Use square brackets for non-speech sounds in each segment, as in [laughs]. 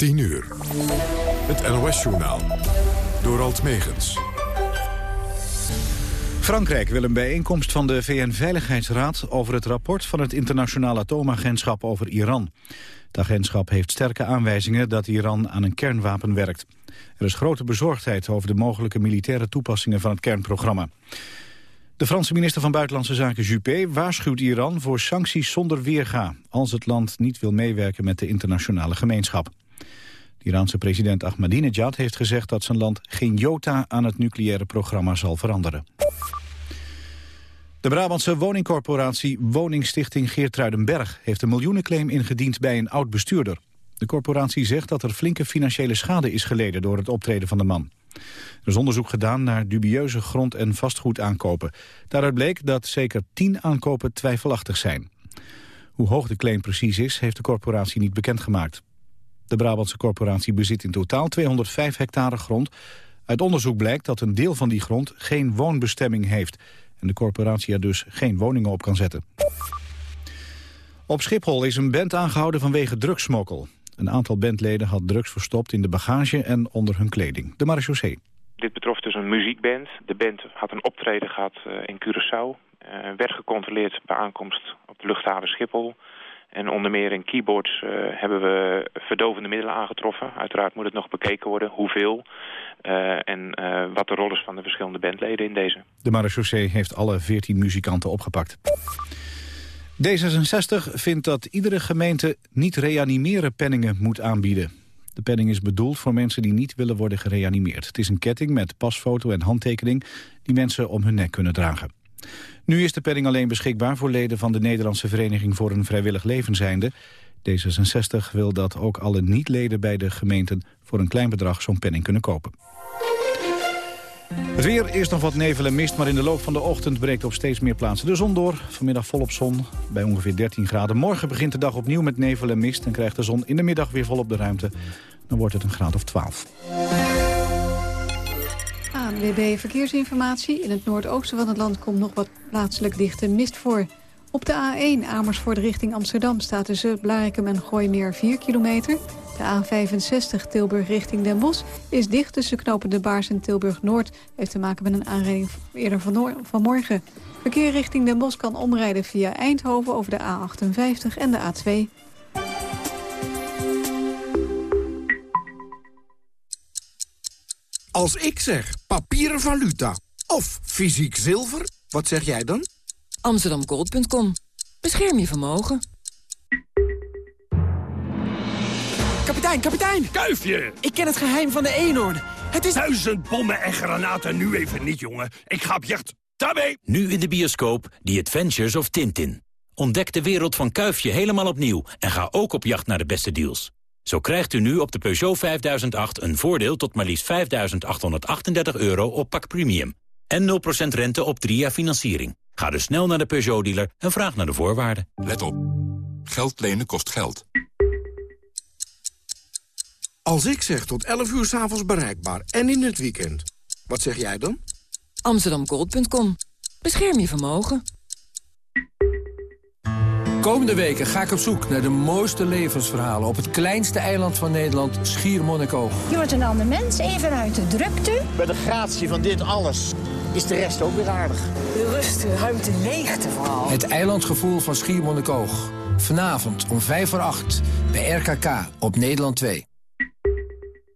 10 uur. Het NOS-journaal. Door Alt Megens. Frankrijk wil een bijeenkomst van de VN-veiligheidsraad... over het rapport van het internationaal atoomagentschap over Iran. Het agentschap heeft sterke aanwijzingen dat Iran aan een kernwapen werkt. Er is grote bezorgdheid over de mogelijke militaire toepassingen van het kernprogramma. De Franse minister van Buitenlandse Zaken Juppé waarschuwt Iran voor sancties zonder weerga... als het land niet wil meewerken met de internationale gemeenschap. De Iraanse president Ahmadinejad heeft gezegd dat zijn land geen jota aan het nucleaire programma zal veranderen. De Brabantse woningcorporatie Woningstichting Geertruidenberg heeft een miljoenenclaim ingediend bij een oud-bestuurder. De corporatie zegt dat er flinke financiële schade is geleden door het optreden van de man. Er is onderzoek gedaan naar dubieuze grond- en vastgoedaankopen. Daaruit bleek dat zeker tien aankopen twijfelachtig zijn. Hoe hoog de claim precies is, heeft de corporatie niet bekendgemaakt. De Brabantse corporatie bezit in totaal 205 hectare grond. Uit onderzoek blijkt dat een deel van die grond geen woonbestemming heeft... en de corporatie er dus geen woningen op kan zetten. Op Schiphol is een band aangehouden vanwege drugsmokkel. Een aantal bandleden had drugs verstopt in de bagage en onder hun kleding. De marechaussee. Dit betrof dus een muziekband. De band had een optreden gehad eh, in Curaçao. Uh, werd gecontroleerd bij aankomst op de luchthaven Schiphol. En onder meer in keyboards uh, hebben we verdovende middelen aangetroffen. Uiteraard moet het nog bekeken worden, hoeveel. Uh, en uh, wat de rol is van de verschillende bandleden in deze. De marechaussee heeft alle 14 muzikanten opgepakt. D66 vindt dat iedere gemeente niet reanimeren penningen moet aanbieden. De penning is bedoeld voor mensen die niet willen worden gereanimeerd. Het is een ketting met pasfoto en handtekening die mensen om hun nek kunnen dragen. Nu is de penning alleen beschikbaar voor leden van de Nederlandse Vereniging voor een Vrijwillig Leven zijnde. D66 wil dat ook alle niet-leden bij de gemeenten voor een klein bedrag zo'n penning kunnen kopen. Het weer, eerst nog wat nevel en mist, maar in de loop van de ochtend breekt op steeds meer plaatsen de zon door. Vanmiddag volop zon, bij ongeveer 13 graden. Morgen begint de dag opnieuw met nevel en mist en krijgt de zon in de middag weer volop de ruimte. Dan wordt het een graad of 12. ANWB Verkeersinformatie. In het noordoosten van het land komt nog wat plaatselijk dichte mist voor. Op de A1 Amersfoort richting Amsterdam staat tussen Blarikum en Gooimeer 4 kilometer. De A65 Tilburg richting Den Bosch is dicht tussen knopen De Baars en Tilburg-Noord. Heeft te maken met een aanrijding eerder vanmorgen. Verkeer richting Den Bosch kan omrijden via Eindhoven over de A58 en de A2. Als ik zeg papieren valuta of fysiek zilver, wat zeg jij dan? Amsterdamgold.com. Bescherm je vermogen. Kapitein, kapitein! Kuifje! Ik ken het geheim van de eenhoorn. Het is... Duizend bommen en granaten nu even niet, jongen. Ik ga op jacht. Daarmee! Nu in de bioscoop The Adventures of Tintin. Ontdek de wereld van Kuifje helemaal opnieuw en ga ook op jacht naar de beste deals. Zo krijgt u nu op de Peugeot 5008 een voordeel tot maar liefst 5.838 euro op pak premium. En 0% rente op 3 jaar financiering. Ga dus snel naar de Peugeot-dealer en vraag naar de voorwaarden. Let op. Geld lenen kost geld. Als ik zeg tot 11 uur s'avonds bereikbaar en in het weekend, wat zeg jij dan? Amsterdamgold.com. Bescherm je vermogen. Komende weken ga ik op zoek naar de mooiste levensverhalen... op het kleinste eiland van Nederland, Schiermonnikoog. Je wordt een ander mens, even uit de drukte. Bij de gratie van dit alles is de rest ook weer aardig. De rust, de ruimte, leegte vooral. Het eilandgevoel van Schiermonnikoog. Vanavond om 5 voor 8 bij RKK op Nederland 2.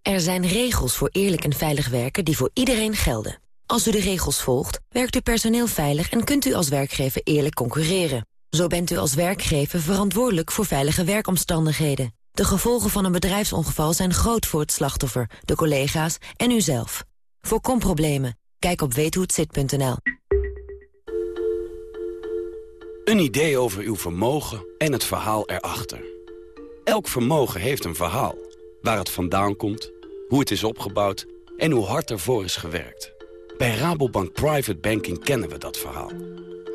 Er zijn regels voor eerlijk en veilig werken die voor iedereen gelden. Als u de regels volgt, werkt uw personeel veilig... en kunt u als werkgever eerlijk concurreren. Zo bent u als werkgever verantwoordelijk voor veilige werkomstandigheden. De gevolgen van een bedrijfsongeval zijn groot voor het slachtoffer, de collega's en uzelf. Voorkom problemen. Kijk op weethohetzit.nl. Een idee over uw vermogen en het verhaal erachter. Elk vermogen heeft een verhaal. Waar het vandaan komt, hoe het is opgebouwd en hoe hard ervoor is gewerkt. Bij Rabobank Private Banking kennen we dat verhaal.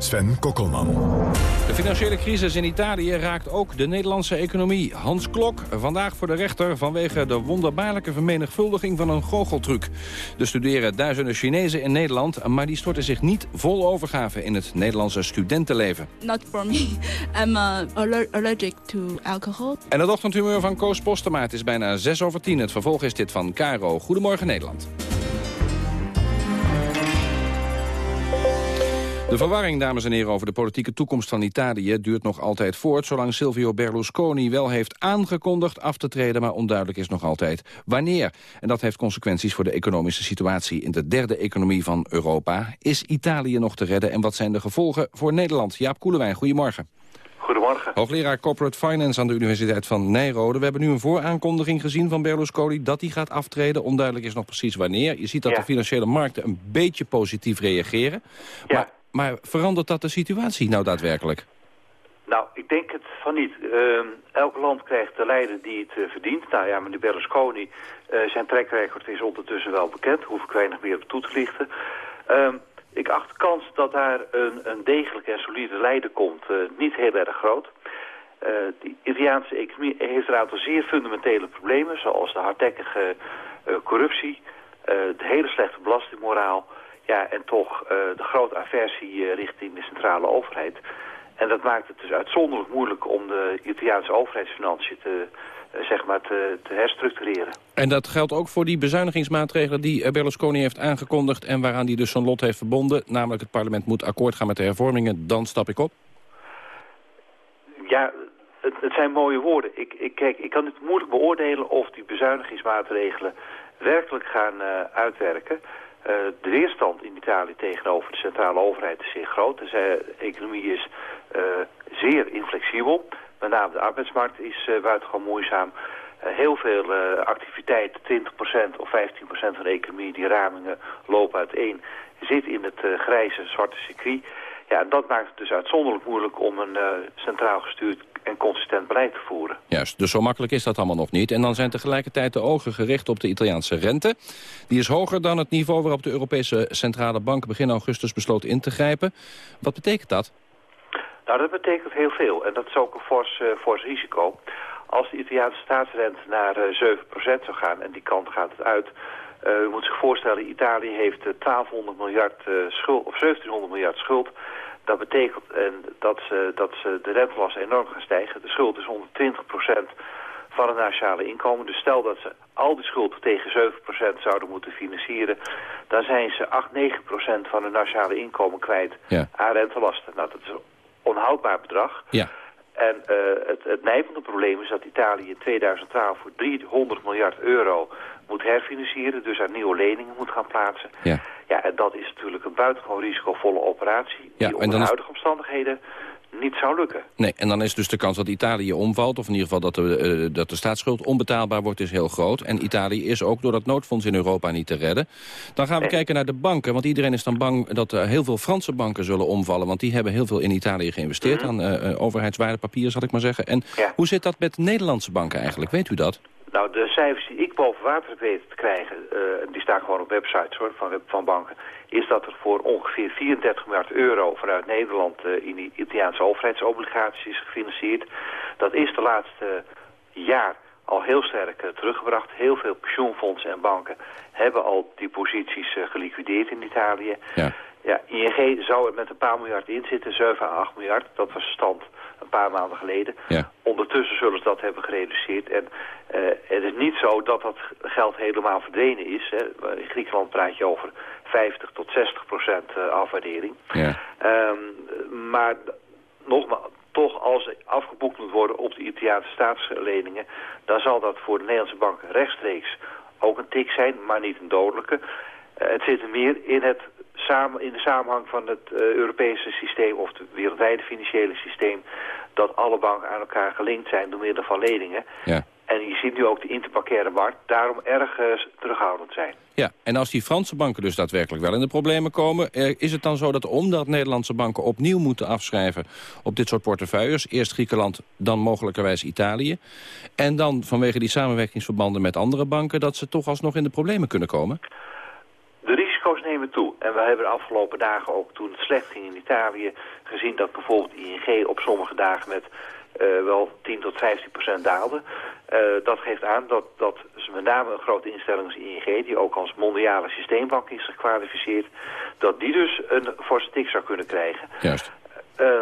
Sven Kokkelman. De financiële crisis in Italië raakt ook de Nederlandse economie. Hans Klok, vandaag voor de rechter vanwege de wonderbaarlijke vermenigvuldiging van een goocheltruc. Er studeren duizenden Chinezen in Nederland, maar die storten zich niet vol overgave in het Nederlandse studentenleven. Not for me. I'm uh, allergic to alcohol. En het ochtendhumeur van Koos Postema. Het is bijna 6 over 10. Het vervolg is dit van Caro. Goedemorgen Nederland. De verwarring, dames en heren, over de politieke toekomst van Italië... duurt nog altijd voort, zolang Silvio Berlusconi wel heeft aangekondigd af te treden... maar onduidelijk is nog altijd wanneer. En dat heeft consequenties voor de economische situatie... in de derde economie van Europa. Is Italië nog te redden en wat zijn de gevolgen voor Nederland? Jaap Koelewijn, goedemorgen. Goedemorgen. Hoogleraar Corporate Finance aan de Universiteit van Nijrode. We hebben nu een vooraankondiging gezien van Berlusconi dat hij gaat aftreden. Onduidelijk is nog precies wanneer. Je ziet dat de financiële markten een beetje positief reageren. Ja. Maar verandert dat de situatie nou daadwerkelijk? Nou, ik denk het van niet. Uh, elk land krijgt de leider die het uh, verdient. Nou ja, meneer Berlusconi, uh, zijn trekrecord is ondertussen wel bekend. Hoef ik weinig meer op toe te lichten. Uh, ik acht de kans dat daar een, een degelijke en solide leider komt eh, niet heel erg groot. de Italiaanse economie heeft een aantal zeer fundamentele problemen... zoals de hardnekkige corruptie, de hele slechte belastingmoraal... Ja, en toch uh, de grote aversie uh, richting de centrale overheid. En dat maakt het dus uitzonderlijk moeilijk om de Italiaanse overheidsfinanciën te, uh, zeg maar te, te, herstructureren. En dat geldt ook voor die bezuinigingsmaatregelen die Berlusconi heeft aangekondigd... en waaraan hij dus zijn lot heeft verbonden. Namelijk het parlement moet akkoord gaan met de hervormingen. Dan stap ik op. Ja, het, het zijn mooie woorden. Ik, ik, kijk, ik kan het moeilijk beoordelen of die bezuinigingsmaatregelen werkelijk gaan uitwerken... Uh, de weerstand in Italië tegenover de centrale overheid is zeer groot. De economie is uh, zeer inflexibel. Met name de arbeidsmarkt is uh, buitengewoon moeizaam. heel veel activiteiten, 20% of 15% van de economie, die ramingen lopen uiteen, zit in het grijze, zwarte circuit. Ja, dat maakt het dus uitzonderlijk moeilijk om een centraal gestuurd en consistent beleid te voeren. Juist, dus zo makkelijk is dat allemaal nog niet. En dan zijn tegelijkertijd de ogen gericht op de Italiaanse rente. Die is hoger dan het niveau waarop de Europese Centrale Bank begin augustus besloot in te grijpen. Wat betekent dat? Nou, dat betekent heel veel. En dat is ook een fors, uh, fors risico. Als de Italiaanse staatsrente naar uh, eh, 7% zou gaan, en die kant gaat het uit... Uh, u moet zich voorstellen, Italië heeft 1200 miljard schuld, of 1700 miljard schuld. Dat betekent en dat, ze, dat ze de rentelasten enorm gaan stijgen. De schuld is 120% van het nationale inkomen. Dus stel dat ze al die schuld tegen 7% zouden moeten financieren... dan zijn ze 8, 9% van hun nationale inkomen kwijt aan rentelasten. Nou, dat is een onhoudbaar bedrag. Ja. En uh, het, het nijpende probleem is dat Italië in 2012 voor 300 miljard euro moet herfinancieren, dus aan nieuwe leningen moet gaan plaatsen. Ja. Ja, en dat is natuurlijk een buitengewoon risicovolle operatie die onder de huidige omstandigheden niet zou lukken. Nee, en dan is dus de kans dat Italië omvalt... of in ieder geval dat de, uh, dat de staatsschuld onbetaalbaar wordt, is heel groot. En Italië is ook door dat noodfonds in Europa niet te redden. Dan gaan we kijken naar de banken, want iedereen is dan bang... dat uh, heel veel Franse banken zullen omvallen... want die hebben heel veel in Italië geïnvesteerd... Mm -hmm. aan uh, overheidswaardepapier, zal ik maar zeggen. En ja. hoe zit dat met Nederlandse banken eigenlijk? Weet u dat? Nou, de cijfers die ik boven water weten te krijgen... die staan gewoon op websites hoor, van, van banken is dat er voor ongeveer 34 miljard euro vanuit Nederland uh, in die Italiaanse overheidsobligaties is gefinancierd. Dat is de laatste jaar al heel sterk uh, teruggebracht. Heel veel pensioenfondsen en banken hebben al die posities geliquideerd in Italië. Ja. Ja, ING zou er met een paar miljard in zitten, 7 à 8 miljard. Dat was stand een paar maanden geleden. Ja. Ondertussen zullen ze dat hebben gereduceerd. En uh, het is niet zo dat dat geld helemaal verdwenen is. Hè. In Griekenland praat je over 50 tot 60 procent uh, afwaardering. Ja. Um, maar nogmaals, toch als afgeboekt moet worden op de Italiaanse staatsleningen... dan zal dat voor de Nederlandse bank rechtstreeks ook een tik zijn, maar niet een dodelijke. Uh, het zit er meer in het samen, in de samenhang van het uh, Europese systeem of het wereldwijde financiële systeem, dat alle banken aan elkaar gelinkt zijn door middel van leningen. Ja. En je ziet nu ook de interbankaire markt daarom erg uh, terughoudend zijn. Ja, en als die Franse banken dus daadwerkelijk wel in de problemen komen... Eh, is het dan zo dat omdat Nederlandse banken opnieuw moeten afschrijven... op dit soort portefeuilles, eerst Griekenland, dan mogelijkerwijs Italië... en dan vanwege die samenwerkingsverbanden met andere banken... dat ze toch alsnog in de problemen kunnen komen? Risico's nemen toe. En we hebben de afgelopen dagen ook, toen het slecht ging in Italië... gezien dat bijvoorbeeld ING op sommige dagen met uh, wel 10 tot 15 procent daalde. Uh, dat geeft aan dat, dat met name een grote instelling als ING... die ook als mondiale systeembank is gekwalificeerd... dat die dus een forse tik zou kunnen krijgen. Juist. Uh,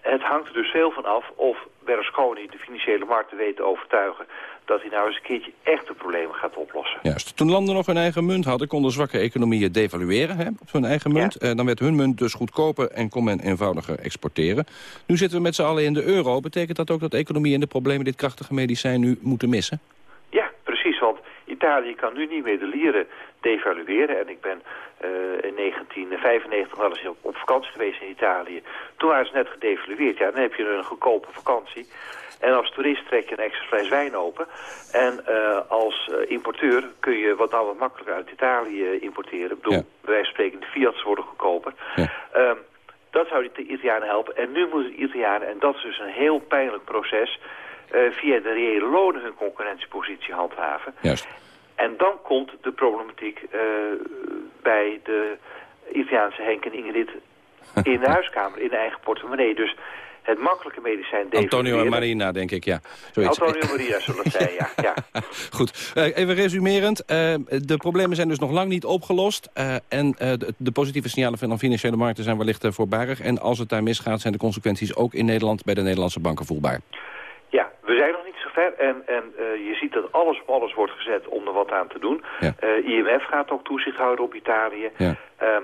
het hangt er dus veel van af of Berlusconi de financiële markten weet te overtuigen dat hij nou eens een keertje echte problemen gaat oplossen. Juist. Toen landen nog hun eigen munt hadden, konden zwakke economieën devalueren hè, op hun eigen munt. Ja. Uh, dan werd hun munt dus goedkoper en kon men eenvoudiger exporteren. Nu zitten we met z'n allen in de euro. Betekent dat ook dat economieën en de problemen dit krachtige medicijn nu moeten missen? Ja, precies. Want Italië kan nu niet meer de lieren devalueren. En ik ben uh, in 1995 wel eens op vakantie geweest in Italië. Toen waren ze net gedevalueerd. Ja, dan heb je een goedkope vakantie. En als toerist trek je een extra fles wijn open. En uh, als uh, importeur kun je wat nou wat makkelijker uit Italië importeren. Ik bedoel, ja. bij wijze van spreken, de Fiat's worden goedkoper. Ja. Um, dat zou de Italianen helpen. En nu moeten de Italianen, en dat is dus een heel pijnlijk proces... Uh, via de reële lonen hun concurrentiepositie handhaven. Juist. En dan komt de problematiek bij de Italiaanse Henk en Ingrid [laughs] in de huiskamer, in de eigen portemonnee. Dus het makkelijke medicijn Antonio en Marina, denk ik, ja. Zoiets. Antonio en Marina zullen het zijn, ja. ja. [laughs] Goed, uh, even resumerend. Uh, de problemen zijn dus nog lang niet opgelost. Uh, en de, de, positieve signalen van de financiële markten zijn wellicht voorbarig. En als het daar misgaat, zijn de consequenties ook in Nederland bij de Nederlandse banken voelbaar. Ja, we zijn nog niet zo ver. En, en je ziet dat alles op alles wordt gezet om er wat aan te doen. Ja. IMF gaat ook toezicht houden op Italië. Ja. Um,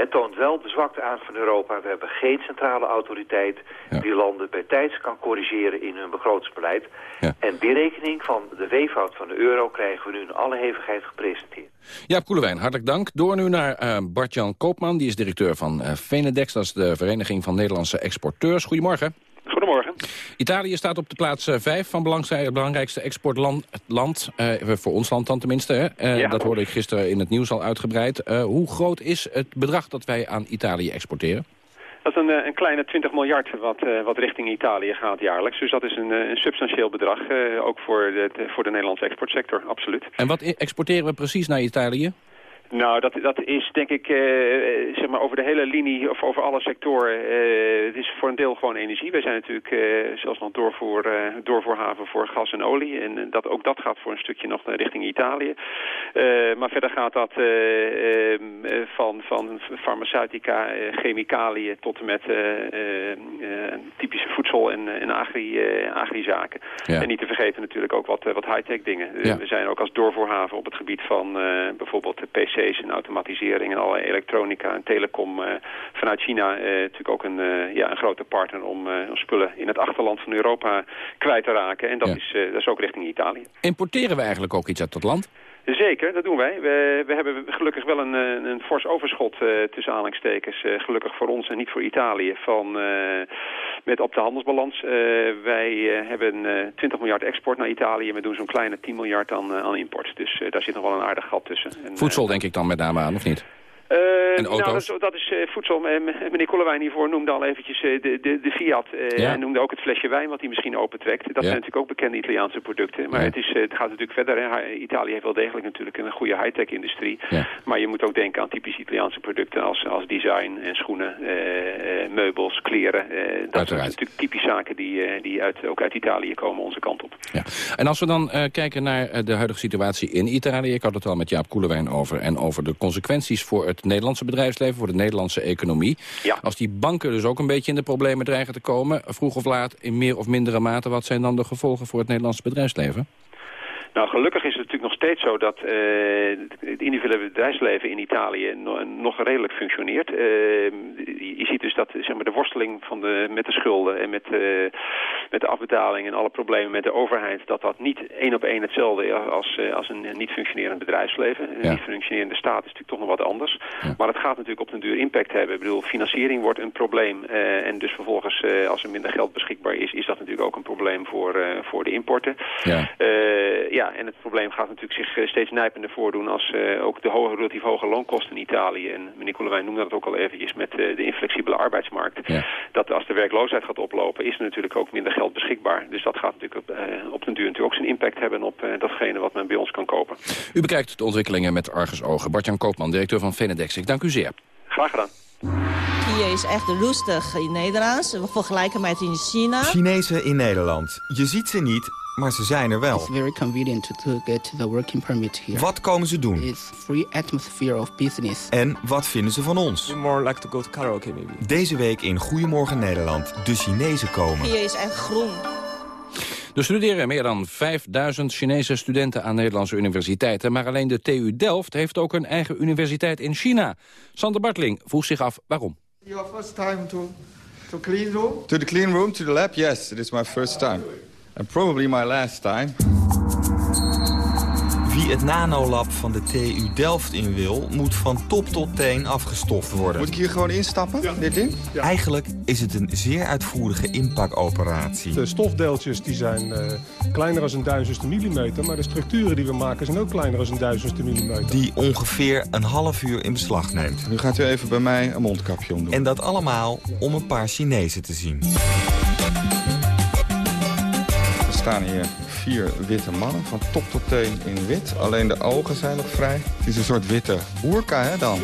het toont wel de zwakte aan van Europa. We hebben geen centrale autoriteit ja. die landen bij tijds kan corrigeren in hun begrotingsbeleid. Ja. En die rekening van de weefhoud van de euro krijgen we nu in alle hevigheid gepresenteerd. Jaap Koelewijn, hartelijk dank. Door nu naar uh, Bart-Jan Koopman, die is directeur van uh, Venedex. Dat is de Vereniging van Nederlandse Exporteurs. Goedemorgen. Goedemorgen. Italië staat op de plaats 5 uh, van het belangrijkste exportland. Land, uh, voor ons land dan tenminste. Hè? Uh, ja. Dat hoorde ik gisteren in het nieuws al uitgebreid. hoe groot is het bedrag dat wij aan Italië exporteren? Dat is een, een kleine 20 miljard wat, wat richting Italië gaat jaarlijks. Dus dat is een, een substantieel bedrag, ook voor de, voor de Nederlandse exportsector, absoluut. En wat exporteren we precies naar Italië? Nou, dat, dat is denk ik, uh, zeg maar, over de hele linie of over alle sectoren. Uh, het is voor een deel gewoon energie. Wij zijn natuurlijk uh, zelfs nog doorvoer, doorvoerhaven voor gas en olie. En dat, ook dat gaat voor een stukje nog richting Italië. maar verder gaat dat van, van farmaceutica, chemicaliën tot en met typische voedsel- en, en agri, agri-zaken. Ja. En niet te vergeten natuurlijk ook wat, wat high-tech dingen. Ja. We zijn ook als doorvoerhaven op het gebied van bijvoorbeeld de PC en automatisering en alle elektronica en telecom uh, vanuit China uh, natuurlijk ook een, uh, ja, een grote partner om spullen in het achterland van Europa kwijt te raken. En dat, Ja. is, dat is ook richting Italië. Importeren we eigenlijk ook iets uit dat land? Zeker, dat doen wij. We, we hebben gelukkig wel een, een, een fors overschot uh, tussen aanhalingstekens. Uh, gelukkig voor ons en niet voor Italië. Van, uh, met op de handelsbalans. wij hebben 20 miljard export naar Italië. En we doen zo'n kleine 10 miljard aan, aan import. Dus daar zit nog wel een aardig gat tussen. En, Voedsel denk ik dan met name aan, of niet? Uh, En nou, dat is, dat is uh, voedsel. Uh, meneer Kollewijn hiervoor noemde al eventjes uh, de, de, de Fiat. Ja. En noemde ook het flesje wijn wat hij misschien opentrekt. Dat Ja. zijn natuurlijk ook bekende Italiaanse producten. Maar Ja. het, is, het gaat natuurlijk verder. Hè. Italië heeft wel degelijk natuurlijk een goede high-tech industrie. Maar je moet ook denken aan typisch Italiaanse producten als, als design en schoenen, meubels, kleren. Dat zijn natuurlijk typisch zaken die, die uit, ook uit Italië komen onze kant op. Ja. En als we dan eh, kijken naar eh, de huidige situatie in Italië... ik had het al met Jaap Koelewijn over... en over de consequenties voor het Nederlandse bedrijfsleven... voor de Nederlandse economie. Ja. Als die banken dus ook een beetje in de problemen dreigen te komen... vroeg of laat, in meer of mindere mate... wat zijn dan de gevolgen voor het Nederlandse bedrijfsleven? Nou, gelukkig is het natuurlijk nog steeds zo dat het individuele bedrijfsleven in Italië nog redelijk functioneert. je ziet dus dat zeg maar, de worsteling van de, met de schulden en met, met de afbetaling en alle problemen met de overheid, dat dat niet één op één hetzelfde is als, als een niet functionerend bedrijfsleven. Een niet functionerende staat is natuurlijk toch nog wat anders. Maar het gaat natuurlijk op den duur impact hebben. Ik bedoel, financiering wordt een probleem. En dus vervolgens, als er minder geld beschikbaar is, is dat natuurlijk ook een probleem voor, voor de importen. Ja. ja, en het probleem gaat natuurlijk zich steeds nijpender voordoen als ook de hoge, relatief hoge loonkosten in Italië. En meneer Koelewijn noemde dat ook al eventjes met de inflexibele arbeidsmarkt. Ja. Dat als de werkloosheid gaat oplopen, is er natuurlijk ook minder geld beschikbaar. Dus dat gaat natuurlijk op, op den duur natuurlijk ook zijn impact hebben op datgene wat men bij ons kan kopen. U bekijkt de ontwikkelingen met Argus Ogen. Bartjan Koopman, directeur van Venedex. Ik dank u zeer. Graag gedaan. Hier is echt rustig in Nederlands, vergelijken met in China. Chinezen in Nederland. Je ziet ze niet, maar ze zijn er wel. It's very convenient to get the working permit here. Wat komen ze doen? It's free atmosphere of business. En wat vinden ze van ons? More like to go to karaoke maybe. Deze week in Goedemorgen Nederland. De Chinezen komen. Hier is echt groen. Er studeren meer dan 5000 Chinese studenten aan Nederlandse universiteiten. Maar alleen de TU Delft heeft ook een eigen universiteit in China. Sander Bartling vroeg zich af waarom. Your first time to, to clean room? To the clean room, to the lab, yes. It is my first time. And probably my last time. Wie het nanolab van de TU Delft in wil, moet van top tot teen afgestoft worden. Moet ik hier gewoon instappen, dit ding? Eigenlijk is het een zeer uitvoerige inpakoperatie. De stofdeeltjes die zijn uh, kleiner dan een duizendste millimeter... maar de structuren die we maken zijn ook kleiner dan een duizendste millimeter. Die ongeveer een half uur in beslag neemt. Nu gaat u even bij mij een mondkapje omdoen. En dat allemaal om een paar Chinezen te zien. Er staan hier vier witte mannen, van top tot teen in wit. Alleen de ogen zijn nog vrij. Het is een soort witte boerka, hè, dan?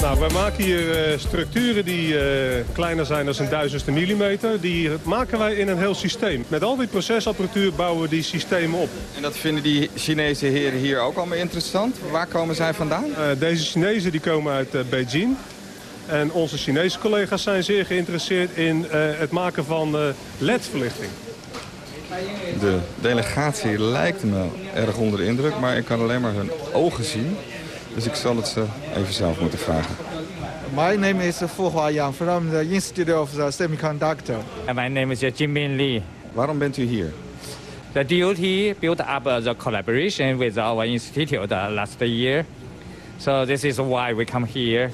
Nou, wij maken hier uh, structuren die uh, kleiner zijn dan een duizendste millimeter. Die maken wij in een heel systeem. Met al die procesapparatuur bouwen we die systemen op. En dat vinden die Chinese heren hier ook allemaal interessant? Waar komen zij vandaan? Uh, deze Chinezen die komen uit Beijing. En onze Chinese collega's zijn zeer geïnteresseerd in uh, het maken van uh, LED-verlichting. De delegatie lijkt me erg onder de indruk, maar ik kan alleen maar hun ogen zien. Dus ik zal het ze even zelf moeten vragen. My name is Fu Huayang from the Institute of the Semiconductor. And my name is Jinmin Li. Waarom bent u hier? The DOT built up the collaboration with our institute last year. So this is why we come here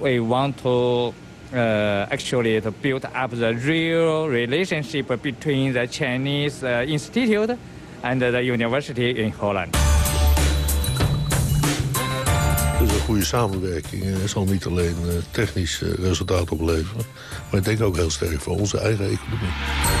we want to uh, actually to build up the real relationship between the Chinese uh, institute and the university in Holland. Is een goede samenwerking. Zal niet alleen uh, technisch uh, resultaat opleveren... maar ik denk ook heel sterk voor onze eigen economie.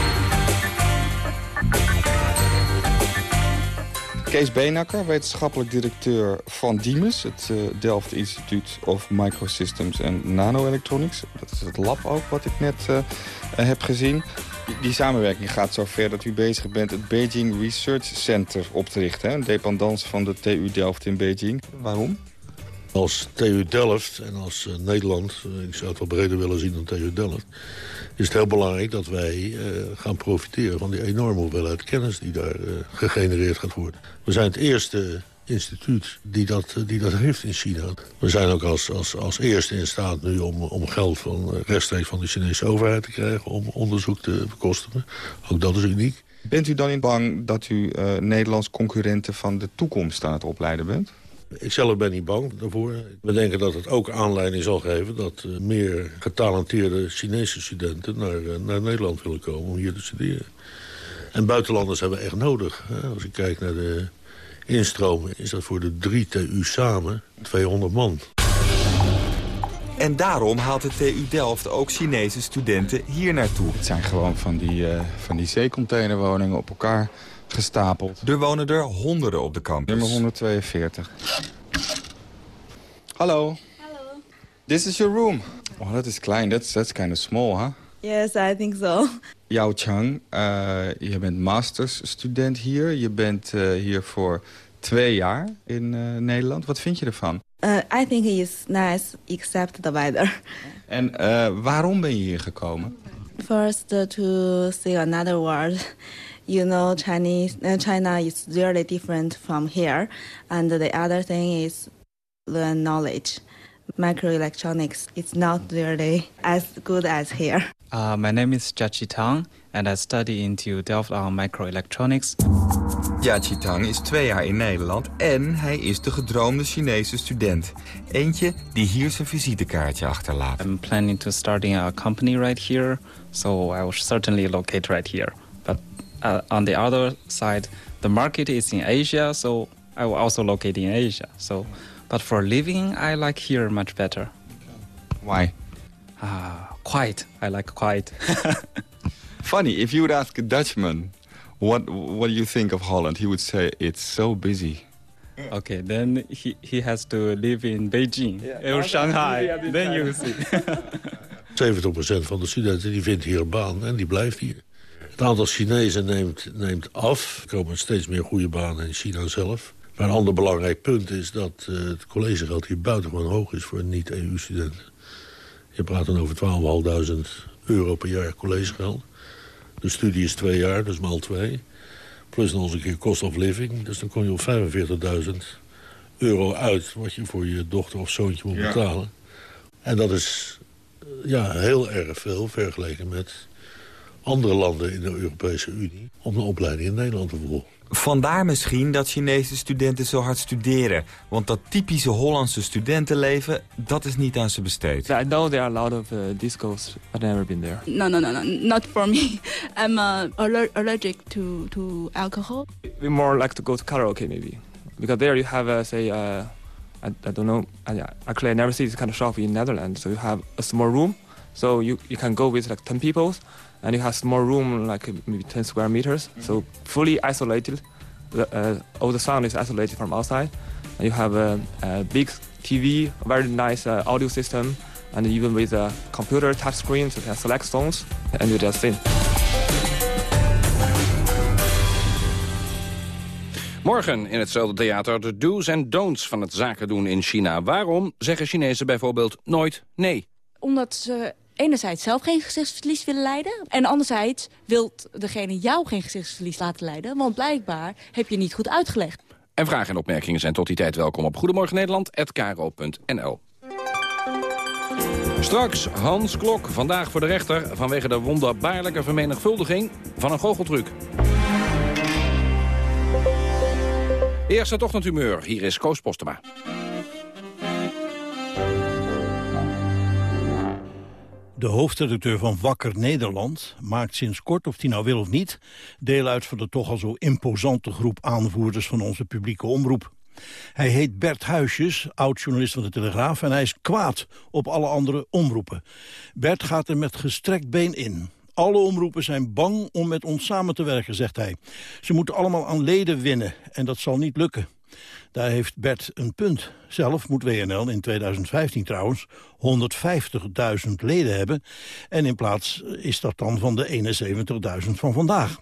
Kees Beenakker, wetenschappelijk directeur van DIMUS... het uh, Delft Instituut of Microsystems en Nanoelectronics. Dat is het lab ook, wat ik net uh, heb gezien. Die, samenwerking gaat zo ver dat u bezig bent... het Beijing Research Center op te richten. Een dependance van de TU Delft in Beijing. Waarom? Als TU Delft en als uh, Nederland... ik zou het wel breder willen zien dan TU Delft is het heel belangrijk dat wij uh, gaan profiteren van die enorme hoeveelheid kennis die daar uh, gegenereerd gaat worden. We zijn het eerste instituut die dat, uh, die dat heeft in China. We zijn ook als, als, als eerste in staat nu om, om geld van, rechtstreeks van de Chinese overheid te krijgen... om onderzoek te bekostigen. Ook dat is uniek. Bent u dan in bang dat u Nederlands concurrenten van de toekomst aan het opleiden bent? Ik zelf ben niet bang daarvoor. We denken dat het ook aanleiding zal geven... dat uh, meer getalenteerde Chinese studenten naar, uh, naar Nederland willen komen om hier te studeren. En buitenlanders hebben we echt nodig. Hè? Als ik kijk naar de instroom, is dat voor de drie TU samen 200 man. En daarom haalt de TU Delft ook Chinese studenten hier naartoe. Het zijn gewoon van die, uh, van die zeecontainerwoningen op elkaar gestapeld. Er wonen er honderden op de campus. Nummer 142. Hallo. Hallo. This is your room. Oh, dat is klein. That's, that's kind of small, huh? Yes, I think so. Yao Chang, uh, je bent mastersstudent hier. Je bent uh, hier voor twee jaar in uh, Nederland. Wat vind je ervan? Uh, I think it's nice, except the weather. En uh, waarom ben je hier gekomen? First, uh, to see another world. You know, Chinese uh, China is really different from here, and the other thing is the knowledge. Microelectronics is not really as good as here. Uh, my name is Jiaqi Tang, and I study into Delft on microelectronics. Jiaqi Tang is twee jaar in Nederland en hij is de gedroomde Chinese student. Eentje die hier zijn visitekaartje achterlaat. I'm planning to starting a company right here, so I will certainly locate right here. But uh, on the other side, the market is in Asia, so I will also locate in Asia. So, but for living, I like here much better. Why? Ah, quiet. I like quiet. [laughs] Funny, if you would ask a Dutchman, what what do you think of Holland? He would say it's so busy. Okay, then he, he has to live in Beijing or Shanghai. Then you see. [laughs] [laughs] 70% van de studenten die vindt hier een baan en die blijft hier. Het aantal Chinezen neemt, neemt af. Er komen steeds meer goede banen in China zelf. Maar een ander belangrijk punt is dat uh, het collegegeld hier buitengewoon hoog is voor niet-EU-studenten. Je praat dan over 12.500 euro per jaar collegegeld. De studie is twee jaar, dus maal twee. Plus nog eens een keer cost of living. Dus dan kom je op 45.000 euro uit... wat je voor je dochter of zoontje moet Ja. betalen. En dat is eh, ja, heel erg veel vergeleken met andere landen in de Europese Unie... om een opleiding in Nederland te volgen. Vandaar misschien dat Chinese studenten zo hard studeren. Want dat typische Hollandse studentenleven, dat is niet aan ze besteed. I know there are a lot of uh, discos, but I've never been there. No, no, no, no, not for me. [laughs] I'm uh, aller allergic to, to alcohol. We more like to go to karaoke maybe, because there you have uh, say uh, I, I don't know. I, actually, I never see this kind of shop in Netherlands. So you have a small room, so you you can go with like ten people, and you have small room like maybe ten square meters, so fully isolated. The, uh, all the sound is isolated from outside, and you have a, a big TV, a very nice uh, audio system, and even with a computer touch screen, so you can select songs and you just sing. Morgen in hetzelfde theater de do's en don'ts van het zaken doen in China. Waarom zeggen Chinezen bijvoorbeeld nooit nee? Omdat ze enerzijds zelf geen gezichtsverlies willen leiden... en anderzijds wil degene jou geen gezichtsverlies laten leiden... want blijkbaar heb je niet goed uitgelegd. En vragen en opmerkingen zijn tot die tijd welkom op Goedemorgen Nederland@kro.nl. Straks Hans Klok, vandaag voor de rechter... vanwege de wonderbaarlijke vermenigvuldiging van een goocheltruc. Eerst het ochtendhumeur. Hier is Koos Postema. De hoofdredacteur van Wakker Nederland maakt sinds kort, of hij nou wil of niet... deel uit van de toch al zo imposante groep aanvoerders van onze publieke omroep. Hij heet Bert Huisjes, oud-journalist van de Telegraaf... en hij is kwaad op alle andere omroepen. Bert gaat er met gestrekt been in. Alle omroepen zijn bang om met ons samen te werken, zegt hij. Ze moeten allemaal aan leden winnen en dat zal niet lukken. Daar heeft Bert een punt. Zelf moet WNL in 2015 trouwens 150.000 leden hebben. En in plaats is dat dan van de 71.000 van vandaag.